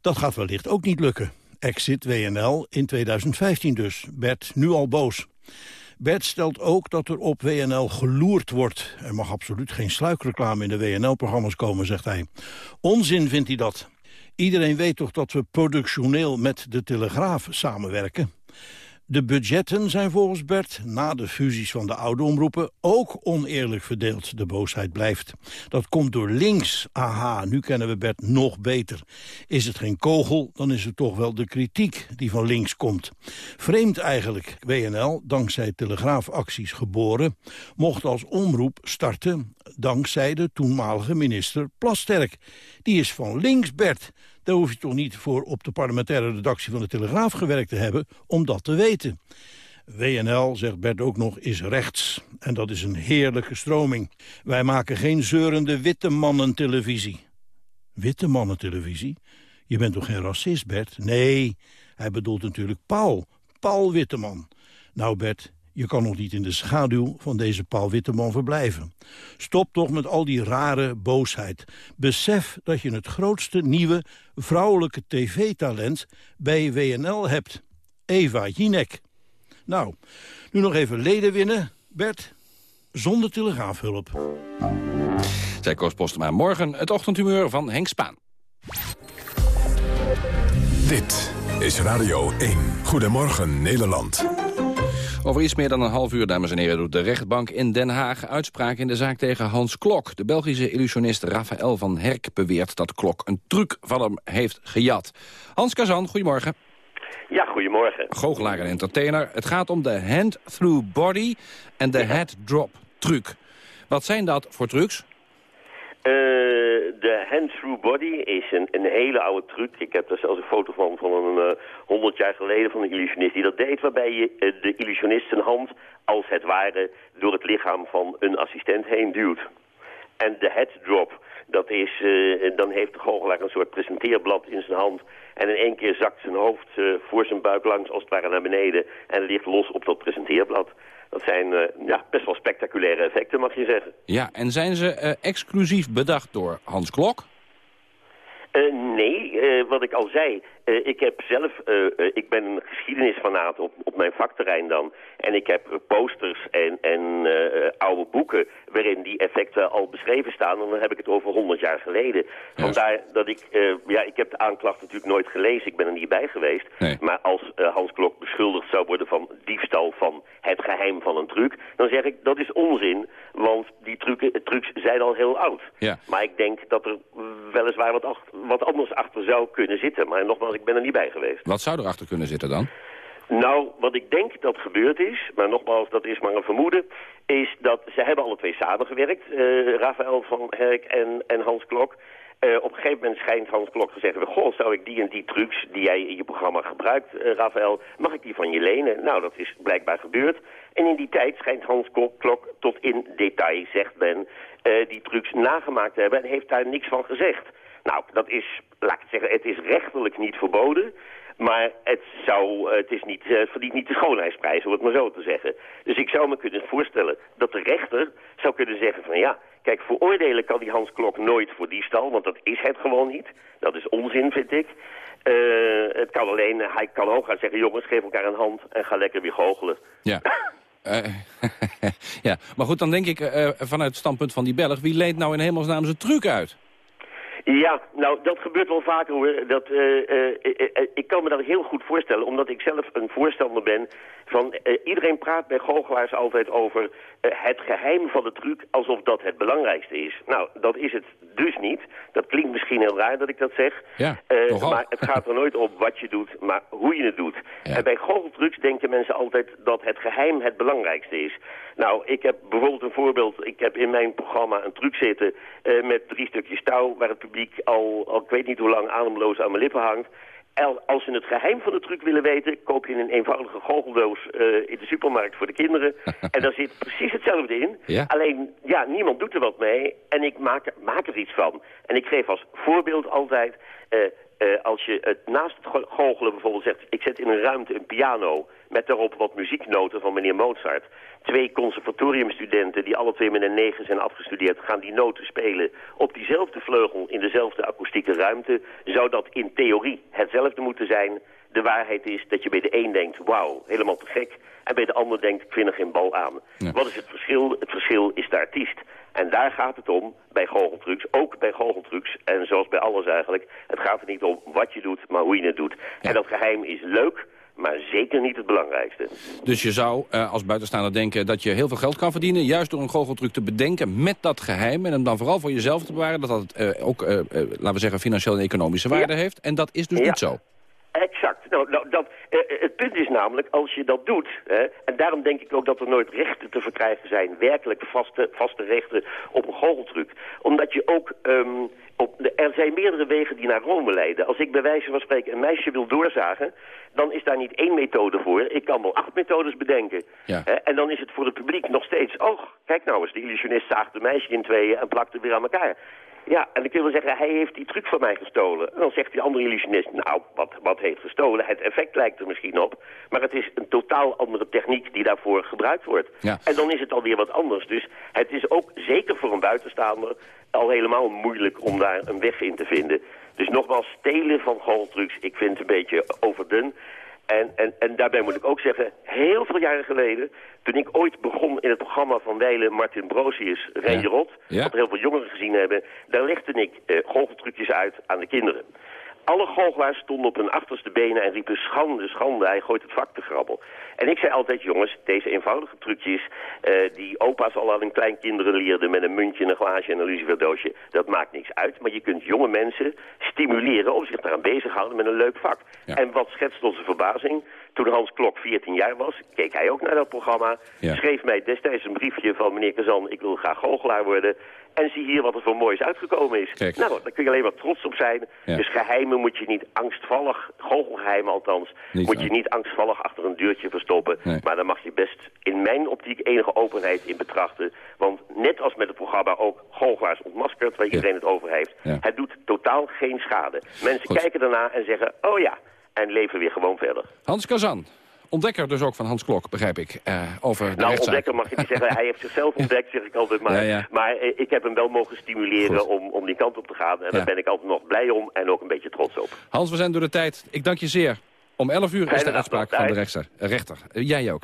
Dat gaat wellicht ook niet lukken. Exit WNL in 2015 dus. Bert nu al boos. Bert stelt ook dat er op WNL geloerd wordt. Er mag absoluut geen sluikreclame in de WNL-programma's komen, zegt hij. Onzin vindt hij dat. Iedereen weet toch dat we productioneel met de Telegraaf samenwerken? De budgetten zijn volgens Bert, na de fusies van de oude omroepen, ook oneerlijk verdeeld. De boosheid blijft. Dat komt door links. Aha, nu kennen we Bert nog beter. Is het geen kogel, dan is het toch wel de kritiek die van links komt. Vreemd eigenlijk. WNL, dankzij telegraafacties geboren, mocht als omroep starten dankzij de toenmalige minister Plasterk. Die is van links, Bert. Daar hoef je toch niet voor op de parlementaire redactie van de Telegraaf gewerkt te hebben om dat te weten. WNL, zegt Bert ook nog, is rechts. En dat is een heerlijke stroming. Wij maken geen zeurende witte mannen televisie. Witte mannen televisie? Je bent toch geen racist, Bert? Nee, hij bedoelt natuurlijk Paul. Paul Witteman. Nou, Bert, je kan nog niet in de schaduw van deze Paul Witteman verblijven. Stop toch met al die rare boosheid. Besef dat je het grootste nieuwe vrouwelijke tv-talent bij WNL hebt. Eva Jinek. Nou, nu nog even leden winnen. Bert, zonder telegraafhulp. Zij Koos Postema. Morgen het ochtendhumeur van Henk Spaan. Dit is Radio 1. Goedemorgen Nederland. Over iets meer dan een half uur, dames en heren, doet de rechtbank in Den Haag uitspraak in de zaak tegen Hans Klok. De Belgische illusionist Raphaël van Herk beweert dat Klok een truc van hem heeft gejat. Hans Kazan, goedemorgen. Ja, goedemorgen. Goochelaar en entertainer. Het gaat om de hand-through body en de head-drop truc. Wat zijn dat voor trucs? Uh, de hand-through body is een, hele oude truc. Ik heb er zelfs een foto van van een honderd jaar geleden van een illusionist die dat deed. Waarbij je uh, de illusionist zijn hand als het ware door het lichaam van een assistent heen duwt. En de head drop, dat is, dan heeft de goochelaar een soort presenteerblad in zijn hand. En in één keer zakt zijn hoofd voor zijn buik langs als het ware naar beneden. En ligt los op dat presenteerblad. Dat zijn uh, ja, best wel spectaculaire effecten, mag je zeggen. Ja, en zijn ze uh, exclusief bedacht door Hans Klok? Uh, nee, wat ik al zei, ik heb zelf, ik ben een geschiedenisfanaat op, op mijn vakterrein dan. En ik heb posters en, en oude boeken waarin die effecten al beschreven staan. En dan heb ik het over 100 jaar geleden. Vandaar dat ik, ja, ik heb de aanklacht natuurlijk nooit gelezen. Ik ben er niet bij geweest. Nee. Maar als Hans Klok beschuldigd zou worden van diefstal van het geheim van een truc, dan zeg ik dat is onzin. Want die trucken, trucs zijn al heel oud. Ja. Maar ik denk dat er weliswaar wat, wat anders achter zou kunnen zitten. Maar nogmaals, ik ben er niet bij geweest. Wat zou erachter kunnen zitten dan? Nou, wat ik denk dat gebeurd is, maar nogmaals, dat is maar een vermoeden, is dat ze hebben alle twee samengewerkt, uh, Rafael van Herk en, en Hans Klok. Uh, op een gegeven moment schijnt Hans Klok gezegd hebben... goh, zou ik die en die trucs die jij in je programma gebruikt, uh, Rafael... mag ik die van je lenen? Nou, dat is blijkbaar gebeurd. En in die tijd schijnt Hans Klok tot in detail, zegt men... Uh, die trucs nagemaakt te hebben en heeft daar niks van gezegd. Nou, dat is, laat ik het zeggen, het is rechterlijk niet verboden... Maar het, zou, het, is niet, het verdient niet de schoonheidsprijs, om het maar zo te zeggen. Dus ik zou me kunnen voorstellen dat de rechter zou kunnen zeggen van ja... Kijk, veroordelen kan die Hans Klok nooit voor diefstal, want dat is het gewoon niet. Dat is onzin, vind ik. Uh, het kan alleen, hij kan ook gaan zeggen, jongens, geef elkaar een hand en ga lekker weer goochelen. Ja. uh, [laughs] [laughs] ja, maar goed, dan denk ik uh, vanuit het standpunt van die Belg... wie leent nou in hemelsnaam zijn truc uit? Ja, nou, dat gebeurt wel vaker hoor. Dat, uh, ik kan me dat heel goed voorstellen, omdat ik zelf een voorstander ben van... iedereen praat bij goochelaars altijd over het geheim van de truc alsof dat het belangrijkste is. Nou, dat is het dus niet. Dat klinkt misschien heel raar dat ik dat zeg. Ja, maar het gaat er nooit om wat je doet, maar hoe je het doet. Ja. En bij goocheltrucs denken mensen altijd dat het geheim het belangrijkste is. Nou, ik heb bijvoorbeeld een voorbeeld. Ik heb in mijn programma een truc zitten met drie stukjes touw... waar het publiek al, al ik weet niet hoe lang ademloos aan mijn lippen hangt. Als ze het geheim van de truc willen weten, koop je een eenvoudige goocheldoos uh, in de supermarkt voor de kinderen. [laughs] en daar zit precies hetzelfde in. Ja? Alleen, ja, niemand doet er wat mee en ik maak, maak er iets van. En ik geef als voorbeeld altijd, uh, uh, als je het naast het goochelen bijvoorbeeld zegt... ik zet in een ruimte een piano met daarop wat muzieknoten van meneer Mozart. Twee conservatoriumstudenten die alle twee met een negen zijn afgestudeerd... gaan die noten spelen op diezelfde vleugel in dezelfde akoestieke ruimte. Zou dat in theorie hetzelfde moeten zijn... De waarheid is dat je bij de een denkt, wauw, helemaal te gek. En bij de ander denkt, ik vind er geen bal aan. Ja. Wat is het verschil? Het verschil is de artiest. En daar gaat het om bij goocheltrucs, ook bij goocheltrucs. En zoals bij alles eigenlijk, het gaat er niet om wat je doet, maar hoe je het doet. En dat geheim is leuk, maar zeker niet het belangrijkste. Dus je zou uh, als buitenstaander denken dat je heel veel geld kan verdienen... juist door een goocheltruc te bedenken met dat geheim... en hem dan vooral voor jezelf te bewaren... dat dat uh, ook, uh, laten we zeggen, financieel en economische waarde Ja. heeft. En dat is dus Ja. niet zo. Exact. Nou, nou, dat, eh, het punt is namelijk, als je dat doet... Hè, en daarom denk ik ook dat er nooit rechten te verkrijgen zijn... werkelijk vaste, vaste rechten op een goocheltruc. Omdat je ook... ehm, op de, er zijn meerdere wegen die naar Rome leiden. Als ik bij wijze van spreken een meisje wil doorzagen... dan is daar niet één methode voor. Ik kan wel acht methodes bedenken. Ja. Hè, en dan is het voor het publiek nog steeds... oh, kijk nou eens, de illusionist zaagt de meisje in tweeën... en plakt het weer aan elkaar. Ja, en je wel zeggen, hij heeft die truc van mij gestolen. En dan zegt die andere illusionist, nou, wat, wat heeft gestolen? Het effect lijkt er misschien op. Maar het is een totaal andere techniek die daarvoor gebruikt wordt. Ja. En dan is het alweer wat anders. Dus het is ook zeker voor een buitenstaander al helemaal moeilijk om daar een weg in te vinden. Dus nogmaals, stelen van goaltrucs, ik vind het een beetje overdun. En, en, en daarbij moet ik ook zeggen, heel veel jaren geleden... toen ik ooit begon in het programma van Weile Martin Brosius, Ren Ja. Rot... Ja. wat heel veel jongeren gezien hebben... daar legde ik goocheltrucjes uit aan de kinderen. Alle goochelaars stonden op hun achterste benen en riepen schande, schande, hij gooit het vak te grabbel. En ik zei altijd, jongens, deze eenvoudige trucjes eh, die opa's al aan hun kleinkinderen leerden met een muntje, een glaasje en een luciferdoosje, dat maakt niks uit. Maar je kunt jonge mensen stimuleren om zich eraan bezig te houden met een leuk vak. En wat schetst onze verbazing? Toen Hans Klok 14 jaar was, keek hij ook naar dat programma. Ja. Schreef mij destijds een briefje van meneer Kazan, ik wil graag goochelaar worden. En zie hier wat er voor moois uitgekomen is. Kijk. Nou, daar kun je alleen maar trots op zijn. Ja. Dus geheimen moet je niet angstvallig, goochelgeheimen althans, Niet moet je niet angstvallig achter een deurtje verstoppen. Nee. Maar daar mag je best in mijn optiek enige openheid in betrachten. Want net als met het programma ook goochelaars ontmaskerd, waar iedereen het over heeft. Ja. Het doet totaal geen schade. Mensen Goed. kijken daarna en zeggen, oh ja, en leven weer gewoon verder. Hans Kazan, ontdekker dus ook van Hans Klok, begrijp ik, eh, over de Nou, rechtszaak. ontdekker mag je niet zeggen. Hij heeft zichzelf [laughs] ontdekt, zeg ik altijd maar. Ja, ja. Maar eh, ik heb hem wel mogen stimuleren Goed. om, om die kant op te gaan. En Ja. daar ben ik altijd nog blij om en ook een beetje trots op. Hans, we zijn door de tijd. Ik dank je zeer. Om 11 uur is de uitspraak van de rechter. Eh, rechter. Jij ook.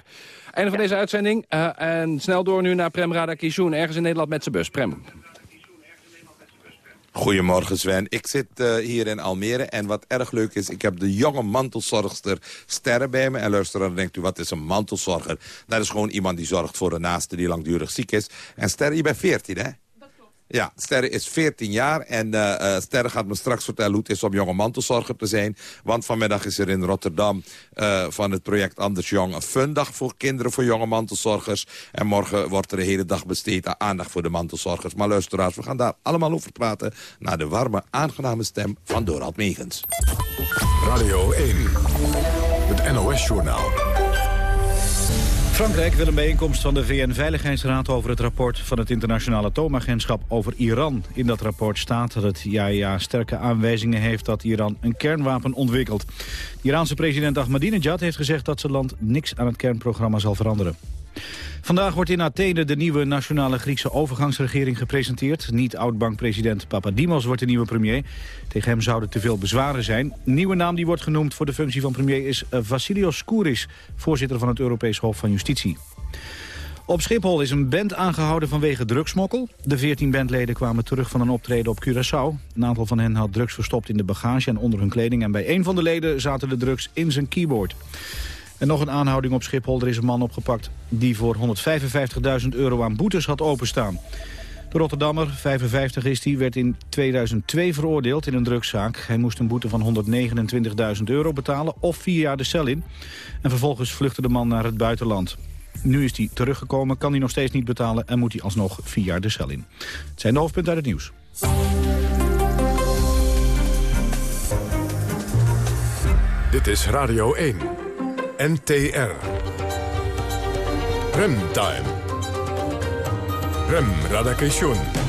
Einde van deze uitzending. En snel door nu naar Prem Radakishun, ergens in Nederland met zijn bus. Prem. Goedemorgen Sven. Ik zit eh, hier in Almere en wat erg leuk is... ik heb de jonge mantelzorgster Sterre bij me. En luister, dan denkt u, wat is een mantelzorger? Dat is gewoon iemand die zorgt voor een naaste die langdurig ziek is. En Sterre, je bent 14 hè? Ja, Sterre is 14 jaar en eh, Sterre gaat me straks vertellen hoe het is om jonge mantelzorger te zijn. Want vanmiddag is er in Rotterdam eh, van het project Anders Jong een fundag voor kinderen voor jonge mantelzorgers. En morgen wordt er de hele dag besteed aan aandacht voor de mantelzorgers. Maar luisteraars, we gaan daar allemaal over praten naar de warme, aangename stem van Dorald Megens. Radio 1, het NOS-journaal. Frankrijk wil een bijeenkomst van de VN-veiligheidsraad over het rapport van het internationale atoomagentschap over Iran. In dat rapport staat dat het IAEA sterke aanwijzingen heeft dat Iran een kernwapen ontwikkelt. De Iraanse president Ahmadinejad heeft gezegd dat zijn land niks aan het kernprogramma zal veranderen. Vandaag wordt in Athene de nieuwe nationale Griekse overgangsregering gepresenteerd. Niet oud-bankpresident Papadimos wordt de nieuwe premier. Tegen hem zouden te veel bezwaren zijn. Nieuwe naam die wordt genoemd voor de functie van premier is eh, Vassilios Skouris, voorzitter van het Europees Hof van Justitie. Op Schiphol is een band aangehouden vanwege drugsmokkel. De 14 bandleden kwamen terug van een optreden op Curaçao. Een aantal van hen had drugs verstopt in de bagage en onder hun kleding. En bij een van de leden zaten de drugs in zijn keyboard. En nog een aanhouding op Schiphol. Er is een man opgepakt die voor 155.000 euro aan boetes had openstaan. De Rotterdammer, 55 is die, werd in 2002 veroordeeld in een drugszaak. Hij moest een boete van 129.000 euro betalen of vier jaar de cel in. En vervolgens vluchtte de man naar het buitenland. Nu is hij teruggekomen, kan hij nog steeds niet betalen... en moet hij alsnog vier jaar de cel in. Het zijn de hoofdpunten uit het nieuws. Dit is Radio 1, NTR. Remtime. Rem Radakation.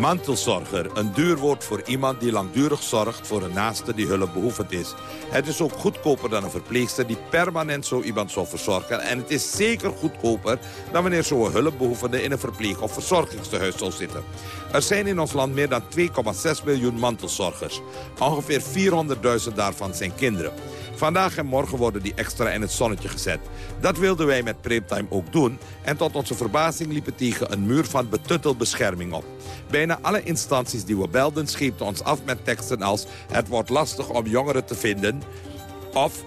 Mantelzorger, een duur woord voor iemand die langdurig zorgt voor een naaste die hulpbehoevend is. Het is ook goedkoper dan een verpleegster die permanent zo iemand zal verzorgen. En het is zeker goedkoper dan wanneer zo'n hulpbehoevende in een verpleeg- of verzorgingstehuis zal zitten. Er zijn in ons land meer dan 2,6 miljoen mantelzorgers. Ongeveer 400.000 daarvan zijn kinderen. Vandaag en morgen worden die extra in het zonnetje gezet. Dat wilden wij met Primetime ook doen. En tot onze verbazing liepen tegen een muur van betuttelbescherming op. Bijna alle instanties die we belden scheepten ons af met teksten als... het wordt lastig om jongeren te vinden... of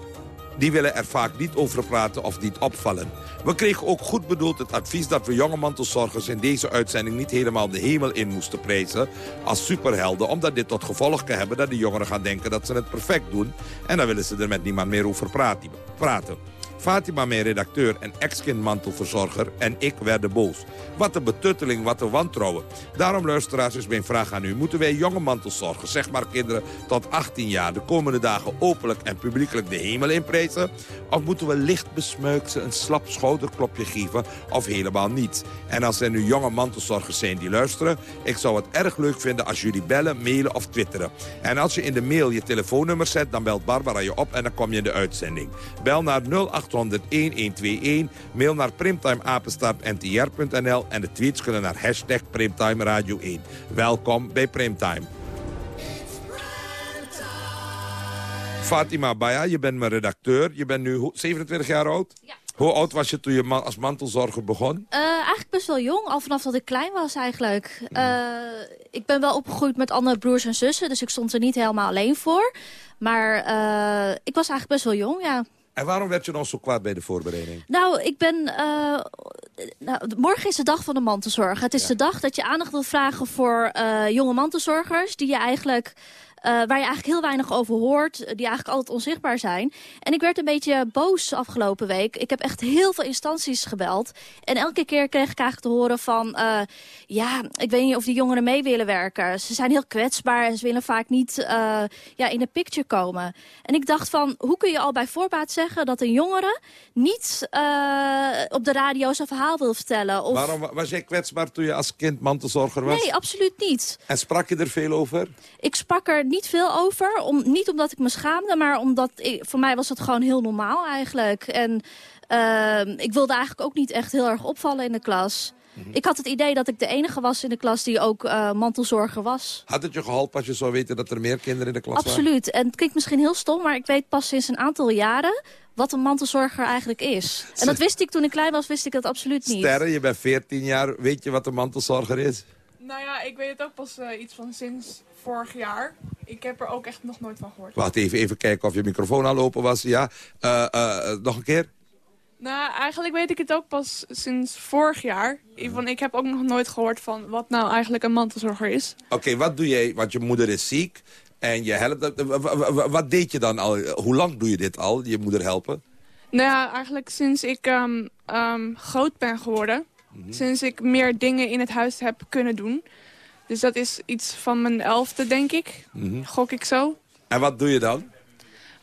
die willen er vaak niet over praten of niet opvallen. We kregen ook goed bedoeld het advies dat we jonge mantelzorgers in deze uitzending niet helemaal de hemel in moesten prijzen als superhelden, omdat dit tot gevolg kan hebben dat de jongeren gaan denken dat ze het perfect doen en dan willen ze er met niemand meer over praten. Fatima, mijn redacteur en ex-kindmantelverzorger en ik werden boos. Wat een betutteling, wat een wantrouwen. Daarom, luisteraars, is mijn vraag aan u. Moeten wij jonge mantelzorgers, zeg maar kinderen tot 18 jaar... de komende dagen openlijk en publiekelijk de hemel inprijzen? Of moeten we licht besmuikt ze een slap schouderklopje geven of helemaal niet? En als er nu jonge mantelzorgers zijn die luisteren... ik zou het erg leuk vinden als jullie bellen, mailen of twitteren. En als je in de mail je telefoonnummer zet, dan belt Barbara je op... en dan kom je in de uitzending. Bel naar 0800 1121, mail naar primtimeapenstaartntr.nl... en de tweets kunnen naar hashtag Primtime Radio 1. Welkom bij Primtime. Fatima Baya, je bent mijn redacteur. Je bent nu 27 jaar oud? Ja. Hoe oud was je toen je als mantelzorger begon? Uh, eigenlijk best wel jong, al vanaf dat ik klein was eigenlijk. Uh, ik ben wel opgegroeid met andere broers en zussen, dus ik stond er niet helemaal alleen voor. Maar uh, ik was eigenlijk best wel jong, ja. En waarom werd je dan zo kwaad bij de voorbereiding? Nou, ik ben... Uh, nou, morgen is de dag van de mantelzorger. Het is de dag dat je aandacht wil vragen voor uh, jonge mantelzorgers... die je eigenlijk uh, waar je eigenlijk heel weinig over hoort. Die eigenlijk altijd onzichtbaar zijn. En ik werd een beetje boos afgelopen week. Ik heb echt heel veel instanties gebeld. En elke keer kreeg ik eigenlijk te horen van... Uh, ja, ik weet niet of die jongeren mee willen werken. Ze zijn heel kwetsbaar en ze willen vaak niet uh, ja, in de picture komen. En ik dacht van, hoe kun je al bij voorbaat zeggen... dat een jongere niet op de radio zijn verhaal wil vertellen? Of... Waarom was jij kwetsbaar toen je als kind mantelzorger was? Nee, absoluut niet. En sprak je er veel over? Ik sprak er niet veel over. Om, niet omdat ik me schaamde, maar omdat ik, voor mij was het gewoon heel normaal eigenlijk. En uh, ik wilde eigenlijk ook niet echt heel erg opvallen in de klas. Mhm. Ik had het idee dat ik de enige was in de klas die ook uh, mantelzorger was. Had het je geholpen als je zou weten dat er meer kinderen in de klas Absoluut. waren? Absoluut. En het klinkt misschien heel stom, maar ik weet pas sinds een aantal jaren wat een mantelzorger eigenlijk is. En dat wist ik toen ik klein was, wist ik dat absoluut niet. Sterren, je bent 14 jaar. Weet je wat een mantelzorger is? Nou ja, ik weet het ook pas uh, iets van sinds vorig jaar. Ik heb er ook echt nog nooit van gehoord. Wacht even, even kijken of je microfoon al open was. Ja, uh, uh, nog een keer? Nou, eigenlijk weet ik het ook pas sinds vorig jaar. Want ik heb ook nog nooit gehoord van wat nou eigenlijk een mantelzorger is. Oké, okay, wat doe jij? Want je moeder is ziek en je helpt. Wat deed je dan al? Hoe lang doe je dit al, je moeder helpen? Nou ja, eigenlijk sinds ik um, um, groot ben geworden. Mm -hmm. Sinds ik meer dingen in het huis heb kunnen doen. Dus dat is iets van mijn elfde, denk ik. Mm -hmm. Gok ik zo. En wat doe je dan?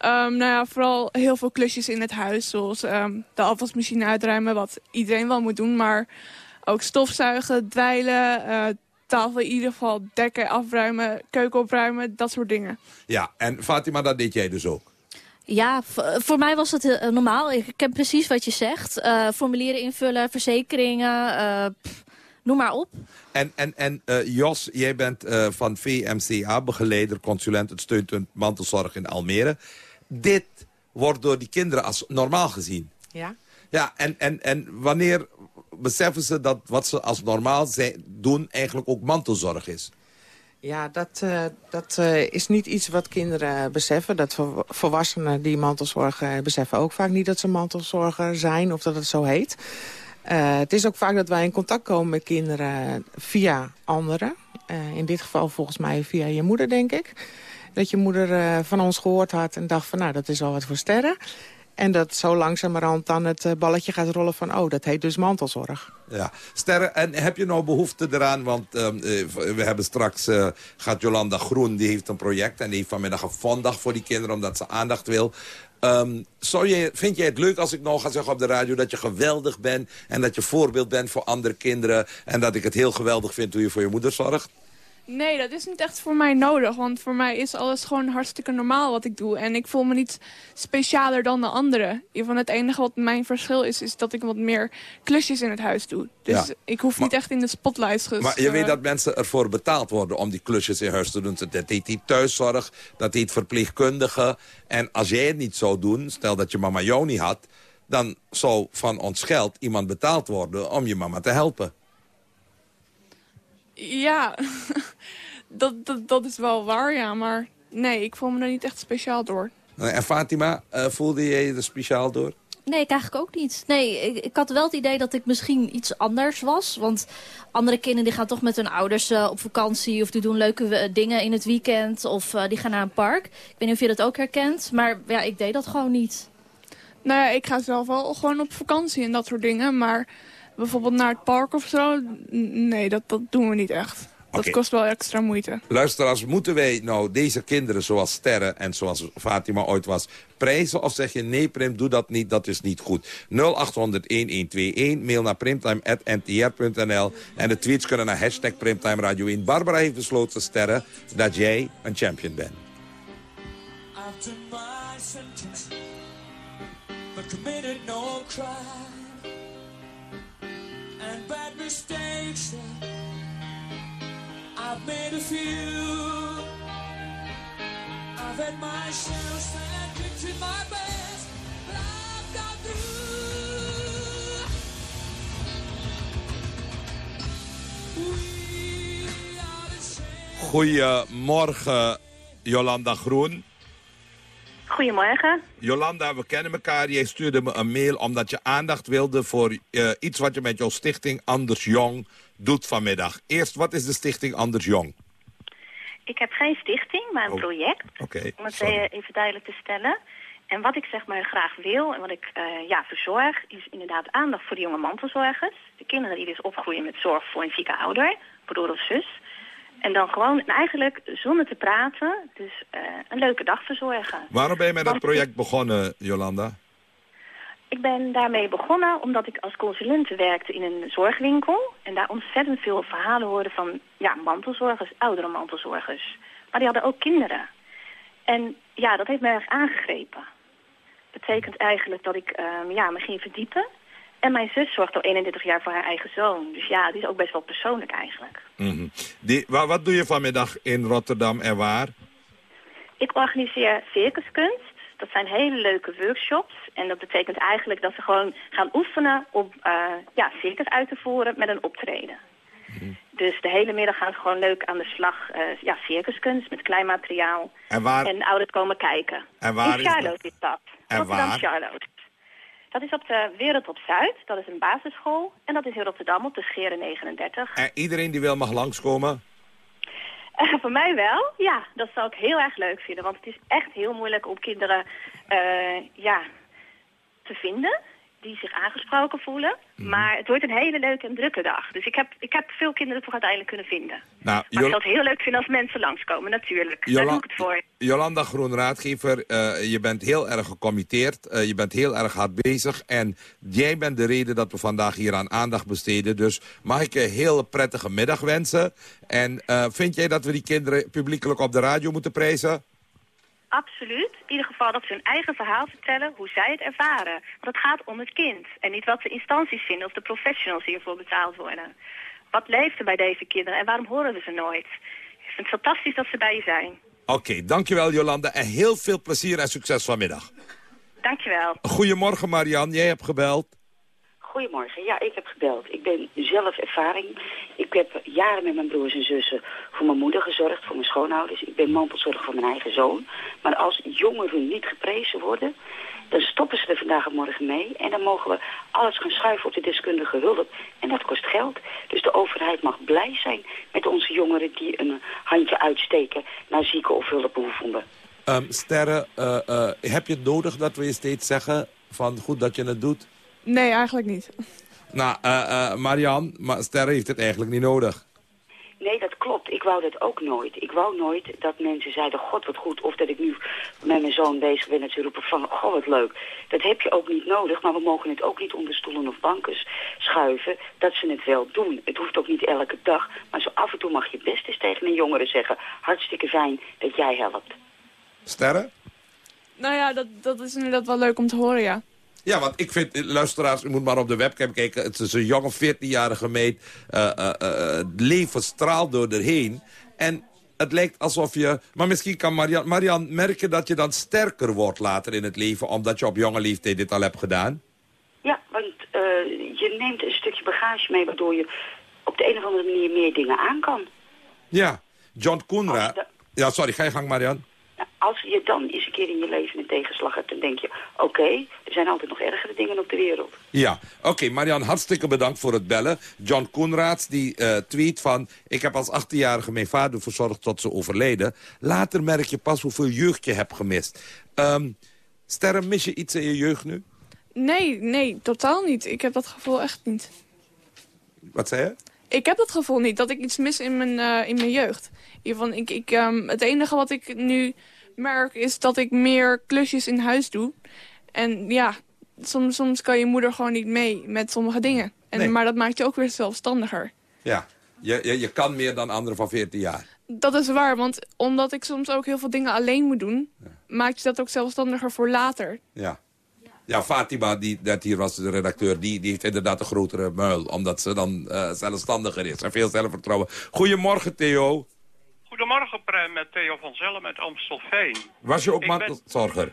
Um, nou ja, vooral heel veel klusjes in het huis. Zoals um, de afwasmachine uitruimen, wat iedereen wel moet doen. Maar ook stofzuigen, dweilen, uh, tafel in ieder geval dekken, afruimen, keuken opruimen, dat soort dingen. Ja, en Fatima, dat deed jij dus ook? Ja, voor mij was het uh, normaal. Ik ken precies wat je zegt. Uh, formulieren invullen, verzekeringen, uh, pff, noem maar op. En, en, en uh, Jos, jij bent uh, van VMCA, begeleider, consulent, het steunpunt mantelzorg in Almere. Dit wordt door die kinderen als normaal gezien. Ja. Ja, en, en, en wanneer beseffen ze dat wat ze als normaal zijn, doen eigenlijk ook mantelzorg is? Ja, dat, uh, dat uh, is niet iets wat kinderen beseffen. Dat volwassenen die mantelzorgen beseffen ook vaak niet dat ze mantelzorger zijn of dat het zo heet. Uh, het is ook vaak dat wij in contact komen met kinderen via anderen. In dit geval volgens mij via je moeder, denk ik. Dat je moeder van ons gehoord had en dacht van nou, dat is al wat voor sterren. En dat zo langzamerhand dan het balletje gaat rollen van... oh, dat heet dus mantelzorg. Ja, Sterren, en heb je nou behoefte eraan? Want uh, we hebben straks, uh, gaat Jolanda Groen, die heeft een project... en die heeft vanmiddag een fonddag voor die kinderen, omdat ze aandacht wil. Um, zou je, vind jij het leuk als ik nou ga zeggen op de radio dat je geweldig bent... en dat je voorbeeld bent voor andere kinderen... en dat ik het heel geweldig vind hoe je voor je moeder zorgt? Nee, dat is niet echt voor mij nodig. Want voor mij is alles gewoon hartstikke normaal wat ik doe. En ik voel me niet specialer dan de anderen. Van het enige wat mijn verschil is, is dat ik wat meer klusjes in het huis doe. Dus ja. ik hoef niet echt in de spotlights te Maar je weet dat mensen ervoor betaald worden om die klusjes in huis te doen. Dat heet die thuiszorg, dat heet verpleegkundige. En als jij het niet zou doen, stel dat je mama jou niet had... dan zou van ons geld iemand betaald worden om je mama te helpen. Ja, [laughs] dat, dat, dat is wel waar, ja. Maar nee, ik voel me er niet echt speciaal door. En Fatima, uh, voelde je je er speciaal door? Nee, ik eigenlijk ook niet. Nee, ik, ik, had wel het idee dat ik misschien iets anders was. Want andere kinderen die gaan toch met hun ouders uh, op vakantie... of die doen leuke dingen in het weekend of uh, die gaan naar een park. Ik weet niet of je dat ook herkent, maar ja, ik deed dat gewoon niet. Nou ja, ik ga zelf wel gewoon op vakantie en dat soort dingen, maar bijvoorbeeld naar het park of zo, nee, dat, dat doen we niet echt. Dat kost wel extra moeite. Luisteraars, moeten wij nou deze kinderen zoals Sterren en zoals Fatima ooit was prijzen? Of zeg je nee Prim, doe dat niet, dat is niet goed. 0800-1121, mail naar primtime.ntr.nl en de tweets kunnen naar hashtag Primtime Radio 1. Barbara heeft besloten, Sterren, dat jij een champion bent. committed no crime mistakes. I've made a few. I've my shadow stand between my best, Jolanda Groen. Goedemorgen. Jolanda, we kennen elkaar. Jij stuurde me een mail omdat je aandacht wilde voor eh, iets wat je met jouw stichting Anders Jong doet vanmiddag. Eerst, wat is de stichting Anders Jong? Ik heb geen stichting, maar een Oh, project. Om het eh, even duidelijk te stellen. En wat ik zeg maar graag wil en wat ik eh, ja, verzorg... is inderdaad aandacht voor de jonge mantelzorgers. De kinderen die dus opgroeien met zorg voor een zieke ouder, broer of zus. En dan gewoon en eigenlijk zonder te praten, dus eh, een leuke dag verzorgen. Waarom ben je met dat project begonnen, Jolanda? Ik ben daarmee begonnen omdat ik als consulente werkte in een zorgwinkel. En daar ontzettend veel verhalen hoorde van ja, mantelzorgers, oudere mantelzorgers. Maar die hadden ook kinderen. En ja, dat heeft me erg aangegrepen. Betekent eigenlijk dat ik ehm, ja, me ging verdiepen. En mijn zus zorgt al 31 jaar voor haar eigen zoon. Dus ja, die is ook best wel persoonlijk eigenlijk. Mhm. Die, wat doe je vanmiddag in Rotterdam en waar? Ik organiseer circuskunst. Dat zijn hele leuke workshops. En dat betekent eigenlijk dat ze gewoon gaan oefenen om eh, ja, circus uit te voeren met een optreden. Dus de hele middag gaan ze gewoon leuk aan de slag. eh, ja, circuskunst met klein materiaal. En waar- En ouders komen kijken. En waar In is Charlotte is dat. En Rotterdam waar? Charlotte. Dat is op de Wereld op Zuid. Dat is een basisschool. En dat is in Rotterdam op de Scheren 39. En iedereen die wil mag langskomen? Eh, voor mij wel, ja. Dat zou ik heel erg leuk vinden. Want het is echt heel moeilijk om kinderen eh, ja, te vinden die zich aangesproken voelen. Mhm. Maar het wordt een hele leuke en drukke dag. Dus ik heb, ik heb veel kinderen toch uiteindelijk kunnen vinden. Nou, Maar ik zou het heel leuk vinden als mensen langskomen, natuurlijk. Daar Jola- doe ik het voor. Jolanda Groen, raadgever, eh, je bent heel erg gecommitteerd. eh, je bent heel erg hard bezig. En jij bent de reden dat we vandaag hier aan aandacht besteden. Dus mag ik je een heel prettige middag wensen. En eh, vind jij dat we die kinderen publiekelijk op de radio moeten prijzen? Absoluut. In ieder geval dat ze hun eigen verhaal vertellen, hoe zij het ervaren. Want het gaat om het kind. En niet wat de instanties vinden of de professionals hiervoor betaald worden. Wat leeft er bij deze kinderen en waarom horen we ze nooit? Ik vind het fantastisch dat ze bij je zijn. Oké, dankjewel Jolanda. En heel veel plezier en succes vanmiddag. Dankjewel. Goedemorgen Marian, jij hebt gebeld. Goedemorgen. Ja, ik heb gebeld. Ik ben zelf ervaring. Ik heb jaren met mijn broers en zussen voor mijn moeder gezorgd, voor mijn schoonouders. Ik ben mantelzorger voor mijn eigen zoon. Maar als jongeren niet geprezen worden, dan stoppen ze er vandaag en morgen mee. En dan mogen we alles gaan schuiven op de deskundige hulp. En dat kost geld. Dus de overheid mag blij zijn met onze jongeren die een handje uitsteken naar zieken of hulpbehoevenden. Ehm Sterre, eh, eh, heb je het nodig dat we je steeds zeggen van goed dat je het doet? Nee, eigenlijk niet. Nou, eh, eh, Marian, maar Sterre heeft het eigenlijk niet nodig. Nee, dat klopt. Ik wou dat ook nooit. Ik wou nooit dat mensen zeiden, god wat goed. Of dat ik nu met mijn zoon bezig ben en ze roepen van, god wat leuk. Dat heb je ook niet nodig, maar we mogen het ook niet onder stoelen of banken schuiven. Dat ze het wel doen. Het hoeft ook niet elke dag. Maar zo af en toe mag je best eens tegen een jongere zeggen, hartstikke fijn dat jij helpt. Sterre? Nou ja, dat, dat is inderdaad wel leuk om te horen, ja. Ja, want ik vind, luisteraars, u moet maar op de webcam kijken. Het is een jonge 14-jarige meid. eh, eh, eh, het leven straalt door erheen. En het lijkt alsof je... Maar misschien kan Marian... Marian, merk je dat je dan sterker wordt later in het leven... omdat je op jonge leeftijd dit al hebt gedaan? Ja, want je neemt een stukje bagage mee waardoor je op de een of andere manier meer dingen aan kan. Ja. John Koenra... Ja, sorry, ga je gang, Marian. Als je dan eens een keer in je leven een tegenslag hebt, dan denk je... oké, er zijn altijd nog ergere dingen op de wereld. Ja, oké, Marian, hartstikke bedankt voor het bellen. John Koenraads die eh, tweet van... ik heb als 18-jarige mijn vader verzorgd tot ze overleden. Later merk je pas hoeveel jeugd je hebt gemist. Ehm Sterre, mis je iets in je jeugd nu? Nee, nee, totaal niet. Ik heb dat gevoel echt niet. Wat zei je? Ik heb dat gevoel niet, dat ik iets mis in mijn, eh, in mijn jeugd. Ik, ik, ehm, het enige wat ik nu merk is dat ik meer klusjes in huis doe. En ja, soms, soms kan je moeder gewoon niet mee met sommige dingen. En, Nee. Maar dat maakt je ook weer zelfstandiger. Ja, je, je, je kan meer dan anderen van 14 jaar. Dat is waar, want omdat ik soms ook heel veel dingen alleen moet doen... maakt je dat ook zelfstandiger voor later. Ja. Ja, Fatima, die net hier was, de redacteur, die, die heeft inderdaad een grotere muil. Omdat ze dan eh, zelfstandiger is en veel zelfvertrouwen. Goedemorgen, Theo. Goedemorgen, Prem, met Theo van Zellen uit Amstelveen. Was je ook mantelzorger?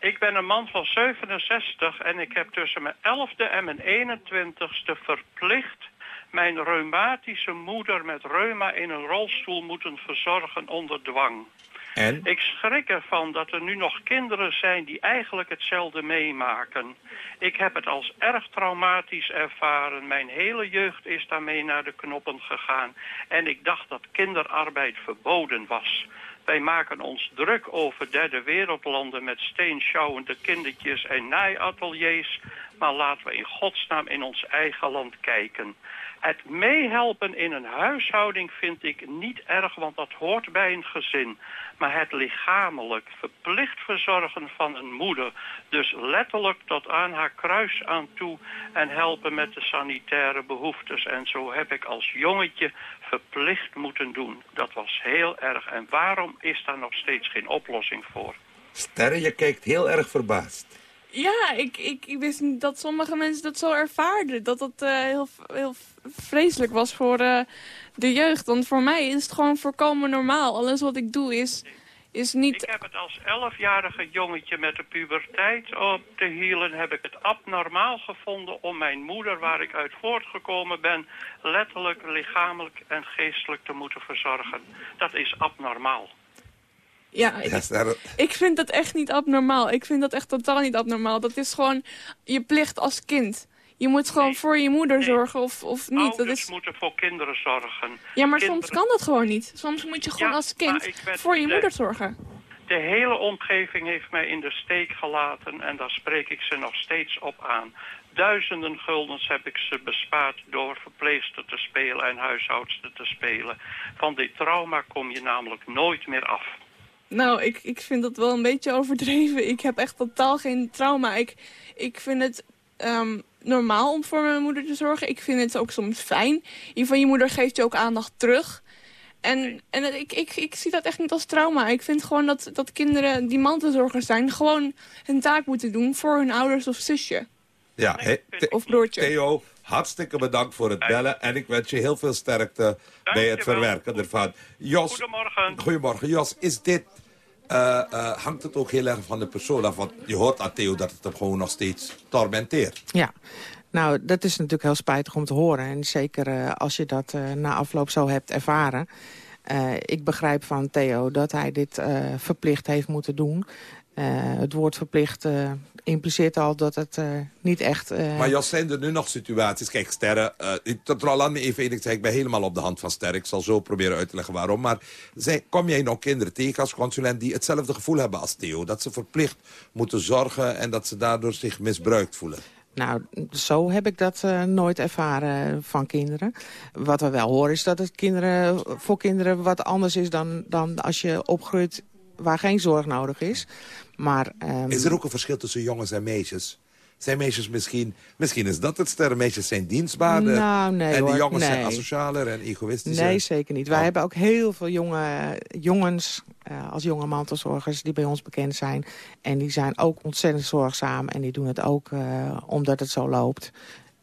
Ik ben een man van 67 en ik heb tussen mijn 11e en mijn 21ste verplicht mijn reumatische moeder met reuma in een rolstoel moeten verzorgen onder dwang. En? Ik schrik ervan dat er nu nog kinderen zijn die eigenlijk hetzelfde meemaken. Ik heb het als erg traumatisch ervaren. Mijn hele jeugd is daarmee naar de knoppen gegaan. En ik dacht dat kinderarbeid verboden was. Wij maken ons druk over derde wereldlanden met steenschouwende kindertjes en naaiateliers. Maar laten we in godsnaam in ons eigen land kijken. Het meehelpen in een huishouding vind ik niet erg, want dat hoort bij een gezin. Maar het lichamelijk verplicht verzorgen van een moeder, dus letterlijk tot aan haar kruis aan toe en helpen met de sanitaire behoeftes. En zo heb ik als jongetje verplicht moeten doen. Dat was heel erg. En waarom is daar nog steeds geen oplossing voor? Sterre, je kijkt heel erg verbaasd. Ja, ik, ik, ik wist niet dat sommige mensen dat zo ervaarden. Dat dat eh, heel, heel vreselijk was voor eh, de jeugd. Want voor mij is het gewoon voorkomen normaal. Alles wat ik doe is, is niet... Ik heb het als elfjarige jongetje met de puberteit op de hielen... heb ik het abnormaal gevonden om mijn moeder, waar ik uit voortgekomen ben... letterlijk, lichamelijk en geestelijk te moeten verzorgen. Dat is abnormaal. Ja. Ik vind dat echt niet abnormaal. Ik vind dat echt totaal niet abnormaal. Dat is gewoon je plicht als kind. Je moet gewoon voor je moeder zorgen of, of niet. Dat Ouders is... moeten voor kinderen zorgen. Ja, maar Kinderen- soms kan dat gewoon niet. Soms moet je gewoon Ja, als kind voor je de- moeder zorgen. De hele omgeving heeft mij in de steek gelaten en daar spreek ik ze nog steeds op aan. Duizenden guldens heb ik ze bespaard door verpleegster te spelen en huishoudster te spelen. Van dit trauma kom je namelijk nooit meer af. Nou, ik, ik vind dat wel een beetje overdreven. Ik heb echt totaal geen trauma. Ik, ik vind het ehm, normaal om voor mijn moeder te zorgen. Ik vind het ook soms fijn. Je van je moeder geeft je ook aandacht terug. En, en het- ik, ik, ik zie dat echt niet als trauma. Ik vind gewoon dat, dat kinderen die mantelzorgers zijn... gewoon hun taak moeten doen voor hun ouders of zusje. Ja, he- Of broertje. Theo, hartstikke bedankt voor het bellen. En ik wens je heel veel sterkte bij het verwerken ervan. Jos, Goedemorgen. Goedemorgen. Jos, is dit... eh, eh, hangt het ook heel erg van de persoon af? Want je hoort aan Theo dat het hem gewoon nog steeds tormenteert. Ja, nou, dat is natuurlijk heel spijtig om te horen. En zeker eh, als je dat na afloop zo hebt ervaren. Ik begrijp van Theo dat hij dit verplicht heeft moeten doen. Eh, het woord verplicht eh, impliceert al dat het eh, niet echt... Maar Jos, zijn er nu nog situaties... Kijk, Sterre, ik- tot Roland even één, ik ben helemaal op de hand van Sterre. Ik zal zo proberen uit te leggen waarom. Maar zijn, kom jij nog kinderen tegen als consulent die hetzelfde gevoel hebben als Theo? Dat ze verplicht moeten zorgen en dat ze daardoor zich misbruikt voelen? Nou, zo heb ik dat nooit ervaren van kinderen. Wat we wel horen is dat het kinderen, voor kinderen wat anders is dan, dan als je opgroeit waar geen zorg nodig is. Maar, ehm, Is er ook een verschil tussen jongens en meisjes? Zijn meisjes misschien... Misschien is dat het sterren. Meisjes zijn dienstbaarder. Nou, nee, en die hoor. jongens zijn asocialer en egoïstischer. Nee, zeker niet. Wij Oh. hebben ook heel veel jonge jongens eh, als jonge mantelzorgers die bij ons bekend zijn. En die zijn ook ontzettend zorgzaam. En die doen het ook eh, omdat het zo loopt.